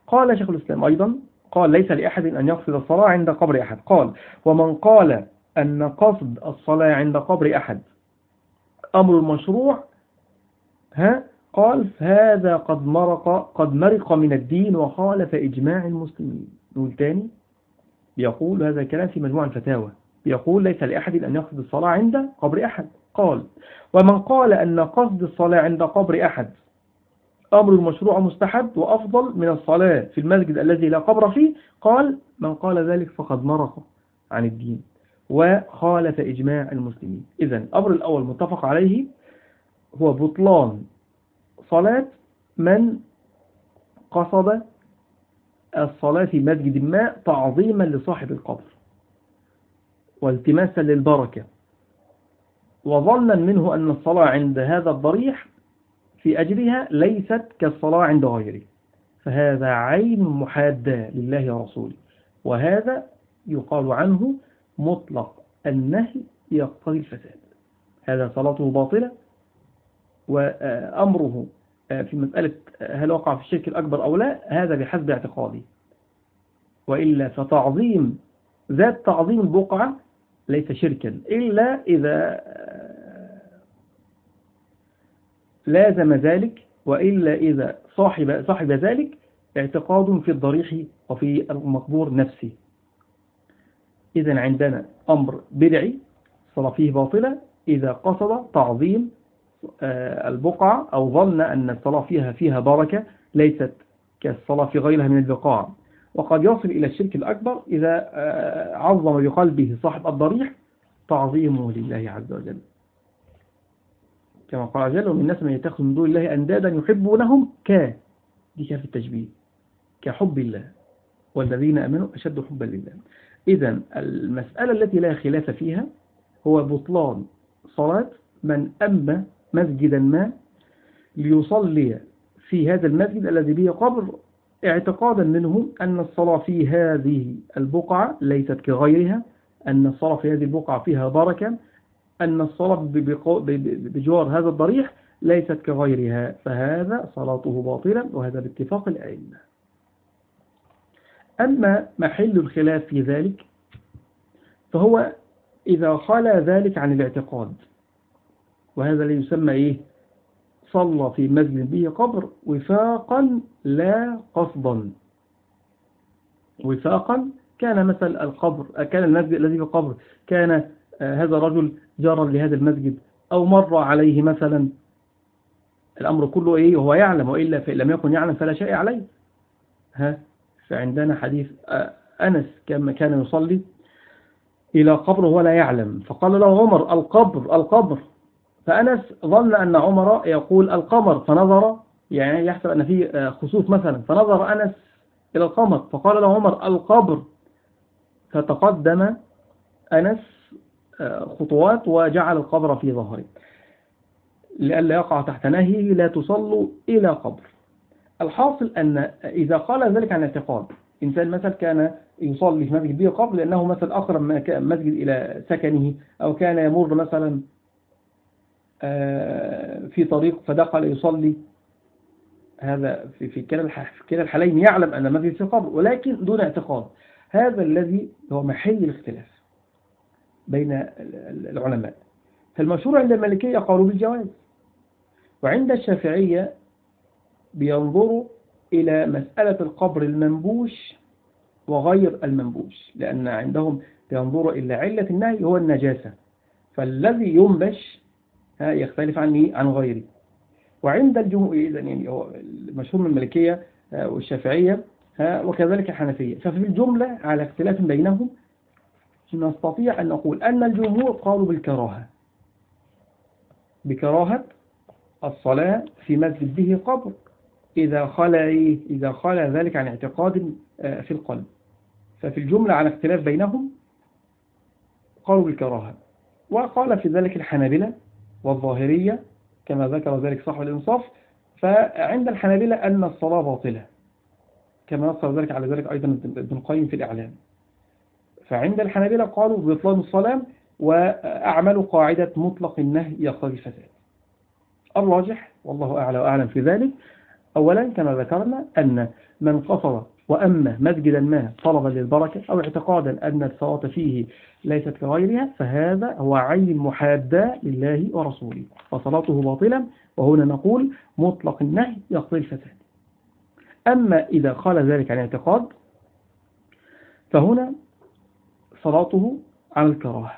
قال شيخ الإسلام أيضا قال ليس لأحد أن يقصد الصلاة عند قبر أحد. قال ومن قال أن قصد الصلاة عند قبر أحد أمر مشروع ها قال هذا قد مرق قد مرق من الدين وخالف إجماع المسلمين. نقول تاني بيقول هذا الكلام في مجموع الفتاوى بيقول ليس لأحد أن يقصد الصلاة عند قبر أحد. قال ومن قال أن قصد الصلاة عند قبر أحد أمر المشروع مستحب وأفضل من الصلاة في المسجد الذي لا قبر فيه. قال من قال ذلك فقد مرق عن الدين وخالف إجماع المسلمين. إذا الأمر الأول متفق عليه هو بطلان صلاة من قصد الصلاة في مسجد ما تعظيما لصاحب القبر والتماسا للبركة. وظنا منه أن الصلاة عند هذا الضريح في أجلها ليست كالصلاة عند غيره. فهذا عين محادة لله ورسوله. وهذا يقال عنه مطلق. النهي يقتضي الفساد. هذا صلاته باطلة. وأمره في مسألة هل وقع في الشرك الأكبر أو لا هذا بحسب اعتقادي. وإلا فتعظيم ذات تعظيم البقعة ليس شركا إلا إذا لازم ذلك وإلا إذا صاحب, صاحب ذلك اعتقاد في الضريح وفي المقبور نفسه. إذا عندنا أمر بدعي صلاة فيه باطلة إذا قصد تعظيم آه، البقعة أو ظن أن الصلاة فيها فيها بركة ليست كالصلاة في غيرها من البقاع. وقد يصل إلى الشرك الأكبر إذا آه، عظم بقلبه صاحب الضريح تعظيمه لله عز وجل. كما قال عز وجل ومن الناس من يتخذ من دون الله أندادا يحبونهم ك دي كان في التشبيه كحب الله. والذين أمنوا أشد حبا لله. إذا المسألة التي لا خلاف فيها هو بطلان صلاة من أما مسجدا ما ليصلي في هذا المسجد الذي به قبر اعتقادا منه أن الصلاة في هذه البقعة ليست كغيرها أن الصلاة في هذه البقعة فيها بركة أن الصلاة بجوار هذا الضريح ليست كغيرها فهذا صلاته باطلة وهذا باتفاق الأئمة. أما محل الخلاف في ذلك فهو إذا خلى ذلك عن الاعتقاد. وهذا اللي يسمى إيه؟ صلى في مسجد به قبر وفاقا لا قصدا. وفاقا كان مثل القبر كان المسجد الذي في القبر. كان آه، هذا الرجل جارا لهذا المسجد. أو مر عليه مثلا الأمر كله إيه؟ هو يعلم وإلا فإن لم يكن يعلم فلا شيء عليه. ها؟ فعندنا حديث آه، أنس كما كان يصلي إلى قبر ولا يعلم. فقال له عمر القبر القبر. فأنس ظن أن عمر يقول القمر فنظر يعني يحسب أن فيه آه، خسوف مثلا فنظر أنس إلى القمر فقال له عمر القبر. فتقدم أنس آه، خطوات وجعل القبر في ظهره. لئلا يقع تحت نهيه لا تصلوا إلى قبر. الحاصل أن إذا قال ذلك عن اعتقاد إنسان مثلا كان يصلي في مسجد به قبل لأنه مثلا أقرب مسجد إلى سكنه أو كان يمر مثلا في طريق فدخل يصلي. هذا في في كلا الحالين يعلم أن المسجد في قبر ولكن دون اعتقاد. هذا الذي هو محل الاختلاف بين العلماء. فالمشهور عند المالكية قالوا بالجواز. وعند الشافعية بينظروا إلى مسألة القبر المنبوش وغير المنبوش لأن عندهم بينظروا إلى علة النهي هو النجاسة. فالذي ينبش يختلف عني عن غيري. وعند الجمهور إذا يعني هو المشهور من الملكية آه، والشافعية وكذلك الحنفية. ففي الجملة على اختلاف بينهم نستطيع أن نقول أن الجمهور قالوا بالكراهة. بكراهة الصلاة في مسجد به قبر إذا خلى إيه؟ إذا خلى ذلك عن اعتقاد آه، في القلب. ففي الجملة على اختلاف بينهم قالوا بالكراهة. وقال في ذلك الحنابلة والظاهرية كما ذكر ذلك صاحب الإنصاف. فعند الحنابلة أن الصلاة باطلة كما نصر ذلك على ذلك أيضا ابن القيم في الإعلام. فعند الحنابلة قالوا بإطلام الصلاة وأعملوا قاعدة مطلق النهي يقتضي الفساد. الراجح والله أعلى وأعلم في ذلك. أولا كما ذكرنا أن من قصر وأما مسجدا ما طلبا للبركة أو اعتقادا أن الصلاة فيه ليست كغيرها فهذا هو عين محادة لله ورسوله وصلاته باطلا وهنا نقول مطلق النهي يقضي الفساد. أما إذا قال ذلك عن اعتقاد فهنا صلاته على الكراهة.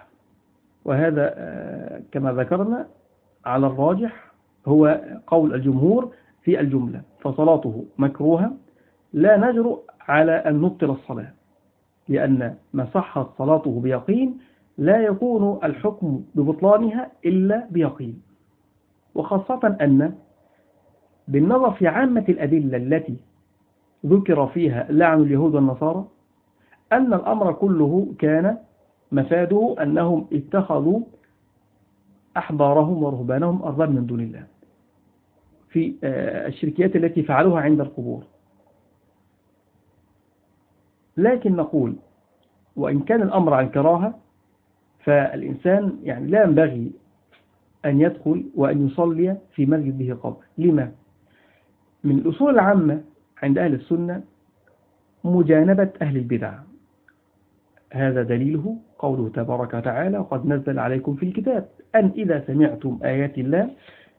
وهذا آه، كما ذكرنا على الراجح هو قول الجمهور في الجملة فصلاته مكروهة لا نجرؤ على أن نبطل الصلاة لأن ما صحت صلاته بيقين لا يكون الحكم ببطلانها إلا بيقين. وخاصة أن بالنظر في عامة الأدلة التي ذكر فيها لعن اليهود والنصارى أن الأمر كله كان مفاده أنهم اتخذوا أحبارهم ورهبانهم أرضا من دون الله في آه، الشركيات التي فعلوها عند القبور. لكن نقول وإن كان الأمر عن كراهة فالإنسان يعني لا ينبغي أن يدخل وأن يصلي في مسجد به قبر لما؟ من الأصول العامة عند أهل السنة مجانبة أهل البدع هذا دليله قوله تبارك وتعالى قد نزل عليكم في الكتاب أن إذا سمعتم آيات الله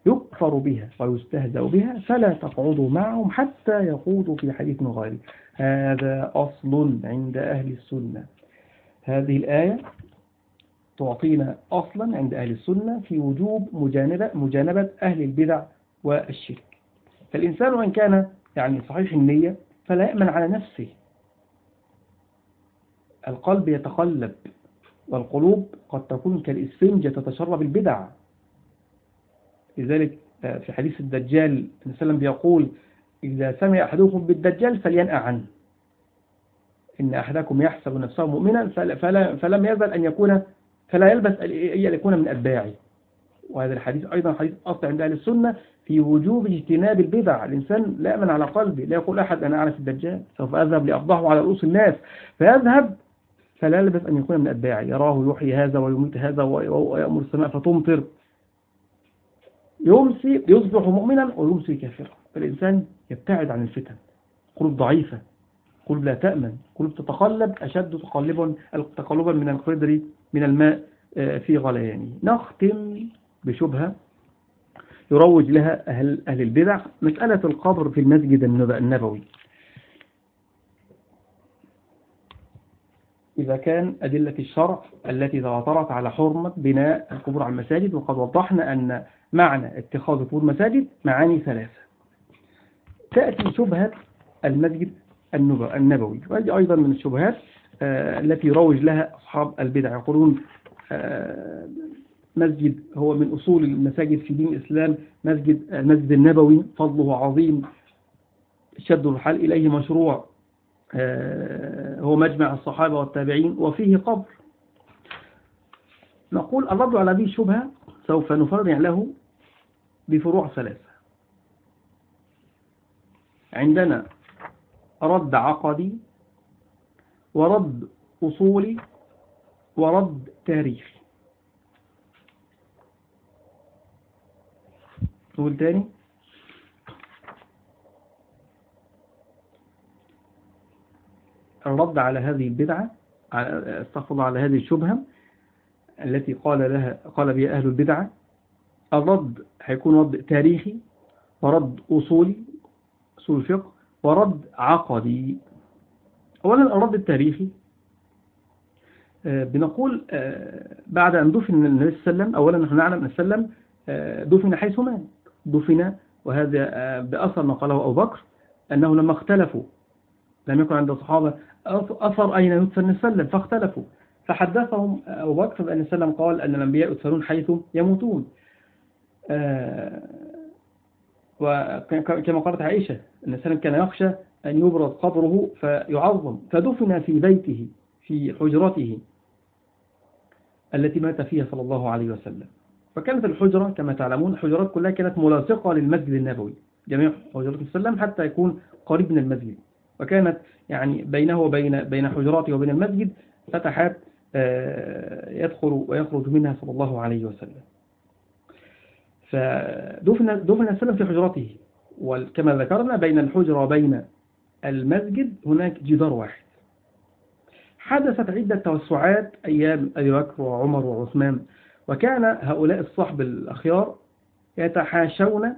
يكفر بها ويستهزأ بها فلا تقعدوا معهم حتى يخوضوا في حديث غيره. هذا أصل عند أهل السنة. هذه الآية تعطينا أصلا عند أهل السنة في وجوب مجانبة, مجانبة أهل البدع والشرك. فالإنسان وإن كان يعني صحيح النية فلا يأمن على نفسه. القلب يتقلب والقلوب قد تكون كالإسفنجة تتشرب البدع. لذلك آه، في حديث الدجال النبي صلى الله عليه وسلم بيقول إذا سمع أحدكم بالدجال فلينأ عنه إن أحدكم يحسب نفسه مؤمنا فلا فلم يزل أن يكون فلا يلبس أن يكون من أتباعه. وهذا الحديث أيضا حديث أصل عند أهل السنة في وجوب اجتناب البدع. الإنسان لا يأمن على قلبه لا يقول أحد أنا أعرف الدجال سوف أذهب لأفضحه على رؤوس الناس فيذهب فلا يلبس أن يكون من أتباعه. يراه يحيي هذا ويميت هذا ويأمر السماء فتمطر. يمسي يصبح مؤمنا ويمسي كافرا. فالإنسان يبتعد عن الفتن. قلوب ضعيفة. قلوب لا تأمن. قلوب تتقلب. أشد تقلبا تقلبا من القدر من الماء آه، في غليانه. نختم بشبهة يروج لها أهل, أهل البدع. مسألة القبر في المسجد النبوي إذا كان أدلة الشرع التي تواترت على حرمة بناء القبور على المساجد وقد وضحنا أن معنى اتخاذ قبور مساجد معاني ثلاثة. تأتي شبهة المسجد النبوي وهذه أيضا من الشبهات آه، التي يروج لها أصحاب البدع. يقولون آه، مسجد هو من أصول المساجد في دين الإسلام. مسجد المسجد النبوي فضله عظيم. شد الحال إليه مشروع آه، هو مجمع الصحابة والتابعين وفيه قبر. نقول الرد على هذه الشبهة سوف نفرع له بفروع ثلاثة. عندنا رد عقدي ورد أصولي ورد تاريخي. نقول تاني. الرد على هذه البدعة استغفر على هذه الشبهة التي قال لها قال بها أهل البدعة الرد هيكون رد تاريخي ورد أصولي أصول الفقه ورد عقدي. أولا الرد التاريخي. آه، بنقول آه، بعد أن دفن النبي صلى الله عليه وسلم أولا نحن نعلم أن وسلم آه، دفن حيث مات. دفن وهذا بأثر نقله أبو بكر أنه لما اختلفوا لم يكن عند الصحابة أثر أين يدفن السلم فاختلفوا. فحدثهم أبو بكر بأن السلم قال أن الأنبياء يدفنون حيث يموتون. وكما قالت عائشة أن السلام كان يخشى أن يبرز قبره فيعظم فدفن في بيته في حجرته التي مات فيها صلى الله عليه وسلم. فكانت الحجرة كما تعلمون الحجرات كلها كانت ملاصقة للمسجد النبوي جميع حجرات السلام حتى يكون قريب من المسجد. وكانت يعني بينه وبين بين حجراته وبين المسجد فتحات آه، يدخل ويخرج منها صلى الله عليه وسلم. فدفن دفن السلام في حجرته. وكما ذكرنا بين الحجرة وبين المسجد هناك جدار واحد. حدثت عدة توسعات أيام أبي بكر وعمر وعثمان. وكان هؤلاء الصحب الأخيار يتحاشون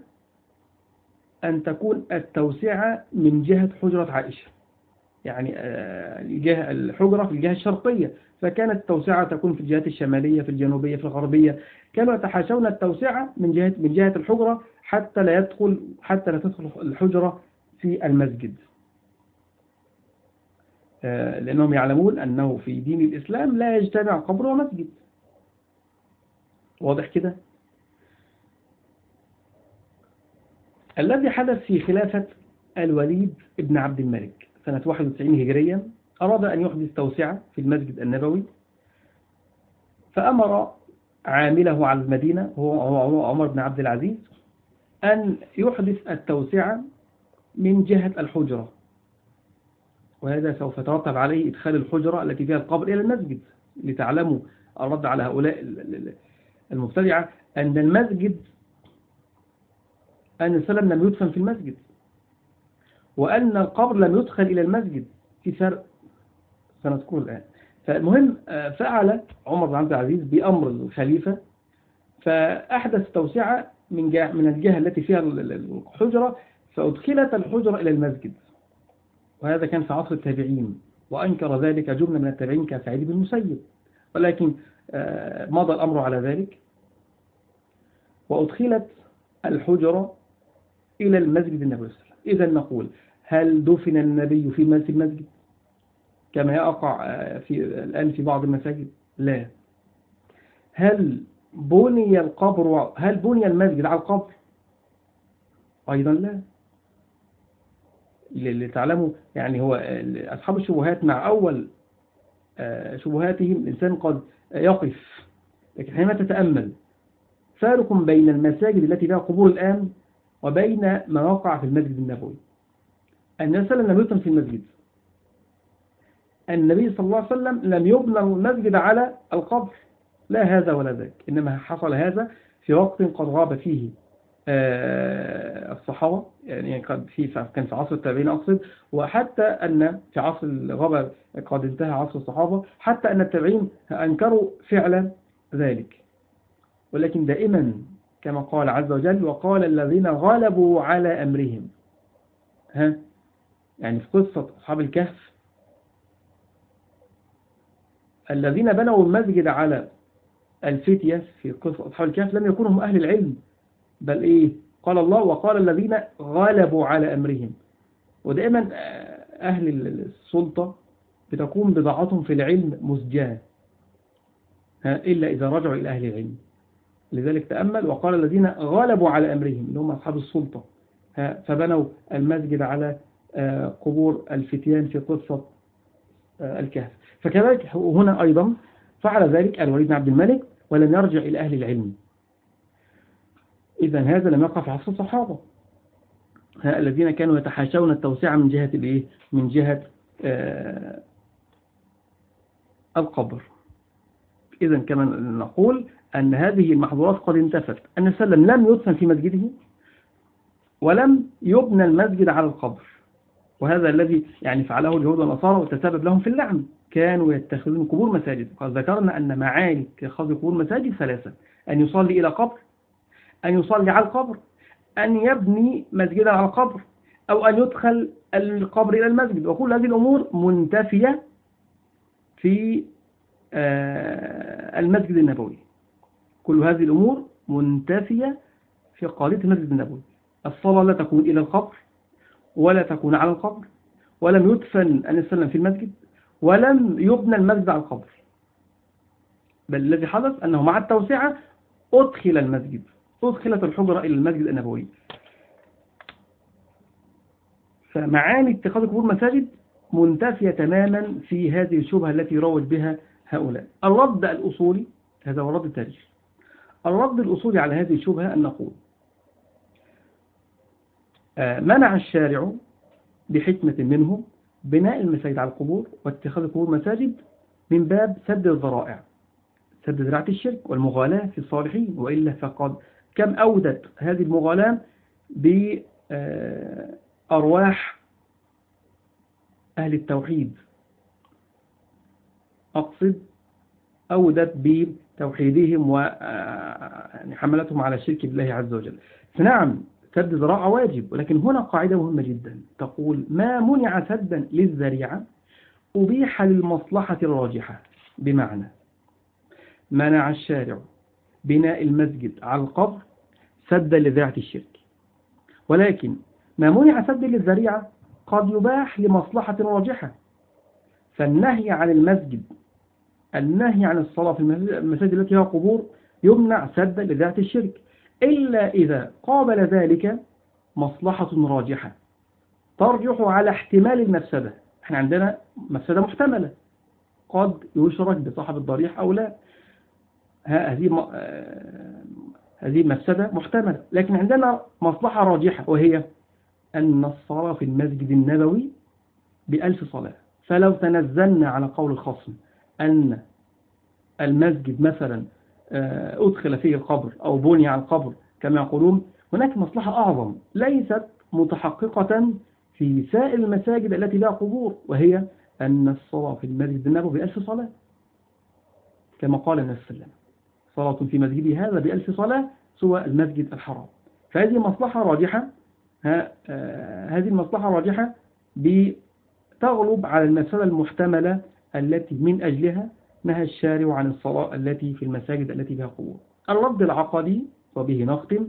أن تكون التوسعة من جهة حجرة عائشة. يعني آه، الجهة الحجرة في الجهة الشرقية. فكانت التوسعة تكون في الجهات الشمالية في الجنوبية في الغربية. كانوا يتحاشون التوسعة من جهة من جهة الحجرة حتى لا يدخل حتى لا تدخل الحجرة في المسجد. آه، لأنهم يعلمون أنه في دين الإسلام لا يجتمع قبر ومسجد. واضح كده؟ الذي حدث في خلافة الوليد ابن عبد الملك. سنة 91 هجريا أراد أن يحدث توسعة في المسجد النبوي فأمر عامله على المدينة هو عمر بن عبد العزيز أن يحدث التوسعة من جهة الحجرة. وهذا سوف يترتب عليه إدخال الحجرة التي فيها القبر إلى المسجد لتعلموا الرد على هؤلاء المبتدعة أن المسجد أن السلام لم يدفن في المسجد. وأن القبر لم يدخل إلى المسجد في فرق. سنذكره الآن. فالمهم آه، فعل عمر بن عبد العزيز بأمر الخليفة فأحدث توسعة من من الجهة التي فيها الحجرة فأدخلت الحجرة إلى المسجد. وهذا كان في عصر التابعين وأنكر ذلك جملة من التابعين كسعيد بن المسيب. ولكن آه، مضى الأمر على ذلك. وأدخلت الحجرة إلى المسجد النبوي صلى الله عليه وسلم. إذا نقول هل دفن النبي في المسجد؟ كما يقع آه، في الآن في بعض المساجد. لا. هل بني القبر هل بني المسجد على القبر؟ أيضا لا. لتعلموا يعني هو أصحاب الشبهات مع أول آه، شبهاتهم الإنسان قد يقف لكن حينما تتأمل فارق بين المساجد التي فيها قبور الآن وبين ما وقع في المسجد النبوي. النبي صلى الله عليه وسلم لم يتم في المسجد. النبي صلى الله عليه وسلم لم يبنى المسجد على القبر. لا هذا ولا ذاك إنما حصل هذا في وقت قد غاب فيه آه، الصحابة. يعني قد في كان في عصر التابعين أقصد وحتى أن في عصر الغابة قد انتهى عصر الصحابة حتى أن التابعين أنكروا فعلا ذلك. ولكن دائما كما قال عز وجل وقال الذين غلبوا على أمرهم. ها؟ يعني في قصة أصحاب الكهف الذين بنوا المسجد على الفتية في قصة أصحاب الكهف لم يكونوا هم أهل العلم بل إيه؟ قال الله وقال الذين غلبوا على أمرهم. ودائما أهل السلطة بتكون بضاعتهم في العلم مزجاة إلا إذا رجعوا إلى أهل العلم. لذلك تأمل وقال الذين غلبوا على أمرهم اللي هم أصحاب السلطة فبنوا المسجد على آه، قبور الفتيان في قصة آه، الكهف. فكذلك هنا أيضا فعل ذلك الوليد بن عبد الملك ولم يرجع إلى أهل العلم. إذا هذا لم يقع في عصر الصحابة. الذين كانوا يتحاشون التوسعة من جهة الإيه؟ من جهة آه القبر. إذا كما نقول أن هذه المحظورات قد انتفت. أن السلم لم يدفن في مسجده ولم يبنى المسجد على القبر. وهذا الذي يعني فعله اليهود والنصارى وتسبب لهم في اللعن. كانوا يتخذون قبور مساجد. قد ذكرنا أن معاني اتخاذ قبور مساجد ثلاثة. أن يصلي إلى قبر أن يصلي على القبر أن يبني مسجدا على القبر أو أن يدخل القبر إلى المسجد. وكل هذه الأمور منتفية في آه، المسجد النبوي. كل هذه الأمور منتفية في قضية المسجد النبوي. الصلاة لا تكون إلى القبر. ولا تكون على القبر ولم يدفن أن يسلم في المسجد ولم يبنى المسجد على القبر. بل الذي حدث أنه مع التوسعة أدخل المسجد أدخلت الحجرة إلى المسجد النبوي. فمعاني اتخاذ القبور مساجد منتفية تماما في هذه الشبهة التي يروج بها هؤلاء. الرد الأصولي هذا هو الرد التاريخي. الرد الأصولي على هذه الشبهة أن نقول منع الشارع بحكمة منه بناء المساجد على القبور واتخاذ القبور مساجد من باب سد الذرائع سد ذراعة الشرك والمغالاة في الصالحين وإلا فقد كم أودت هذه المغالاة بأرواح أهل التوحيد. أقصد أودت بتوحيدهم وحملتهم على الشرك بالله عز وجل. فنعم سد ذراع واجب ولكن هنا قاعدة مهمة جدا. تقول ما منع سدا للذريعة؟ أبيح للمصلحة الراجحة. بمعنى منع الشارع بناء المسجد على القبر سدا لذريعة الشرك. ولكن ما منع سد للذريعة قد يباح لمصلحة راجحة. فالنهي عن المسجد النهي عن الصلاة في المساجد التي فيها قبور يمنع سدا لذريعة الشرك. إلا إذا قابل ذلك مصلحة راجحة. ترجح على احتمال المفسدة. إحنا عندنا مفسدة محتملة. قد يشرك بصاحب الضريح أو لا. هذه آه، هذه مفسدة محتملة. لكن عندنا مصلحة راجحة وهي أن الصلاة في المسجد النبوي بألف صلاة. فلو تنزلنا على قول الخصم أن المسجد مثلا أدخل فيه القبر أو بني على القبر كما يقولون هناك مصلحة أعظم ليست متحققة في سائر المساجد التي لها قبور وهي أن الصلاة في المسجد النبوي بألف صلاة. كما قال النبي صلى الله عليه وسلم صلاة في مسجدي هذا بألف صلاة سوى المسجد الحرام. فهذه مصلحة راجحة آه، هذه المصلحة راجحة بتغلب على المسألة المحتملة التي من أجلها نهى الشارع عن الصلاة التي في المساجد التي بها قبور. الرد العقدي وبه نختم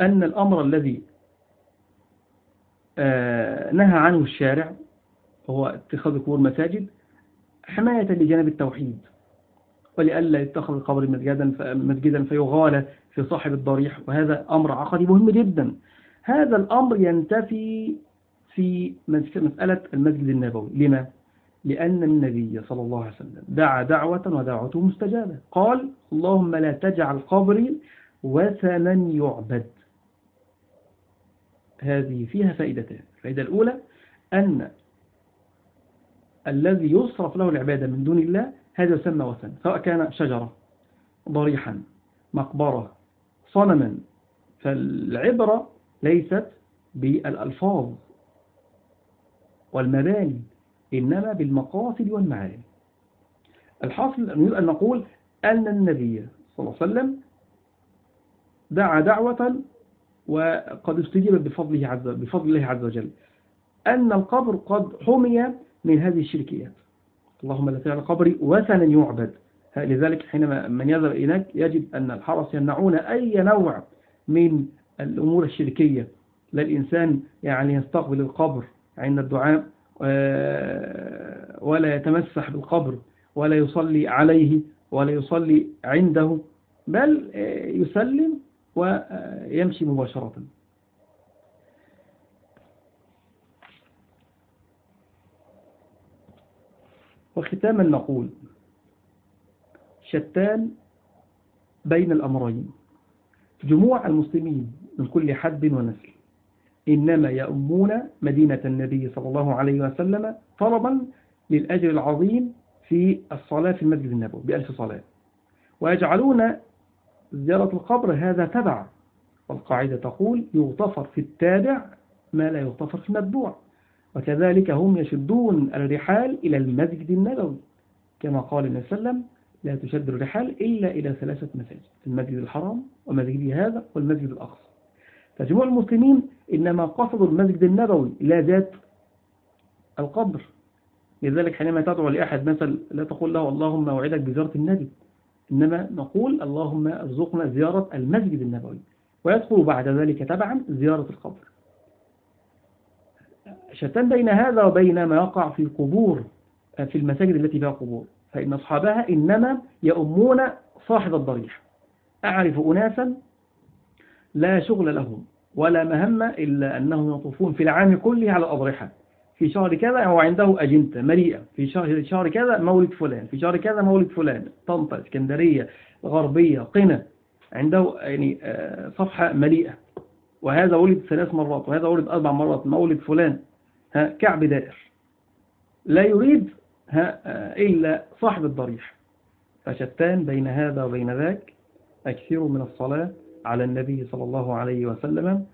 أن الأمر الذي آه، نهى عنه الشارع هو اتخاذ قبور مساجد حماية لجانب التوحيد. ولئلا يتخذ القبر مسجدا مسجدا فيغال في صاحب الضريح. وهذا أمر عقدي مهم جدا. هذا الأمر ينتفي في مسألة المسجد النبوي. لما؟ لأن النبي صلى الله عليه وسلم دعا دعوة ودعوته مستجابة. قال اللهم لا تجعل قبري وثنا يعبد. هذه فيها فائدتان الفائدة الأولى أن الذي يصرف له العبادة من دون الله هذا يسمى وثن سواء كان شجرة ضريحا مقبرة صنما. فالعبرة ليست بالألفاظ والمباني. إنما بالمقاصد والمعاني. الحاصل أن نقول أن النبي صلى الله عليه وسلم دعا دعوة وقد استجيب بفضله عز بفضل الله عز وجل. أن القبر قد حمي من هذه الشركيات. اللهم لا تجعل قبري وثنا يعبد. لذلك حينما من يذهب هناك يجد أن الحرس يمنعون أي نوع من الأمور الشركية. لا الإنسان يعني يستقبل القبر عند الدعاء ولا يتمسح بالقبر ولا يصلي عليه ولا يصلي عنده بل آه، يسلم ويمشي مباشرة. وختاما نقول شتان بين الأمرين جموع المسلمين من كل حد ونسل. إنما يأمون مدينة النبي صلى الله عليه وسلم طلبا للأجر العظيم في الصلاة في المسجد النبوي بألف صلاة. ويجعلون زيارة القبر هذا تبع. والقاعدة تقول يغتفر في التابع ما لا يغتفر في المتبوع. وكذلك هم يشدون الرحال إلى المسجد النبوي. كما قال النبي صلى الله عليه وسلم لا تشد الرحال إلا إلى ثلاثة مساجد المسجد الحرام ومسجد هذا والمسجد الأقصى. فجموع المسلمين إنما قصدوا المسجد النبوي لا ذات القبر. لذلك حينما تدعو لأحد مثل لا تقول له اللهم أوعدك بزيارة النبي إنما نقول اللهم ارزقنا زيارة المسجد النبوي ويدخل بعد ذلك تبعا زيارة القبر. شتان بين هذا وبين ما يقع في القبور في المساجد التي فيها قبور. فإن أصحابها إنما يؤمون صاحب الضريح. أعرف أناسا لا شغل لهم ولا مهمة إلا أنهم يطوفون في العام كله على الأضرحة. في شهر كذا هو عنده أجنتة مليئة. في شهر, شهر كذا مولد فلان. في شهر كذا مولد فلان. طنطا اسكندرية غربية قنا. عنده يعني آه، صفحة مليئة. وهذا ولد ثلاث مرات وهذا ولد أربع مرات مولد فلان. ها كعب دائر. لا يريد ها آه، إلا صاحب الضريح فشتان بين هذا وبين ذاك. أكثر من الصلاة. على النبي صلى الله عليه وسلم.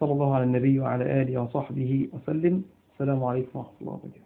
صلى الله على النبي وعلى آله وصحبه وسلم. السلام عليكم ورحمة الله وبركاته.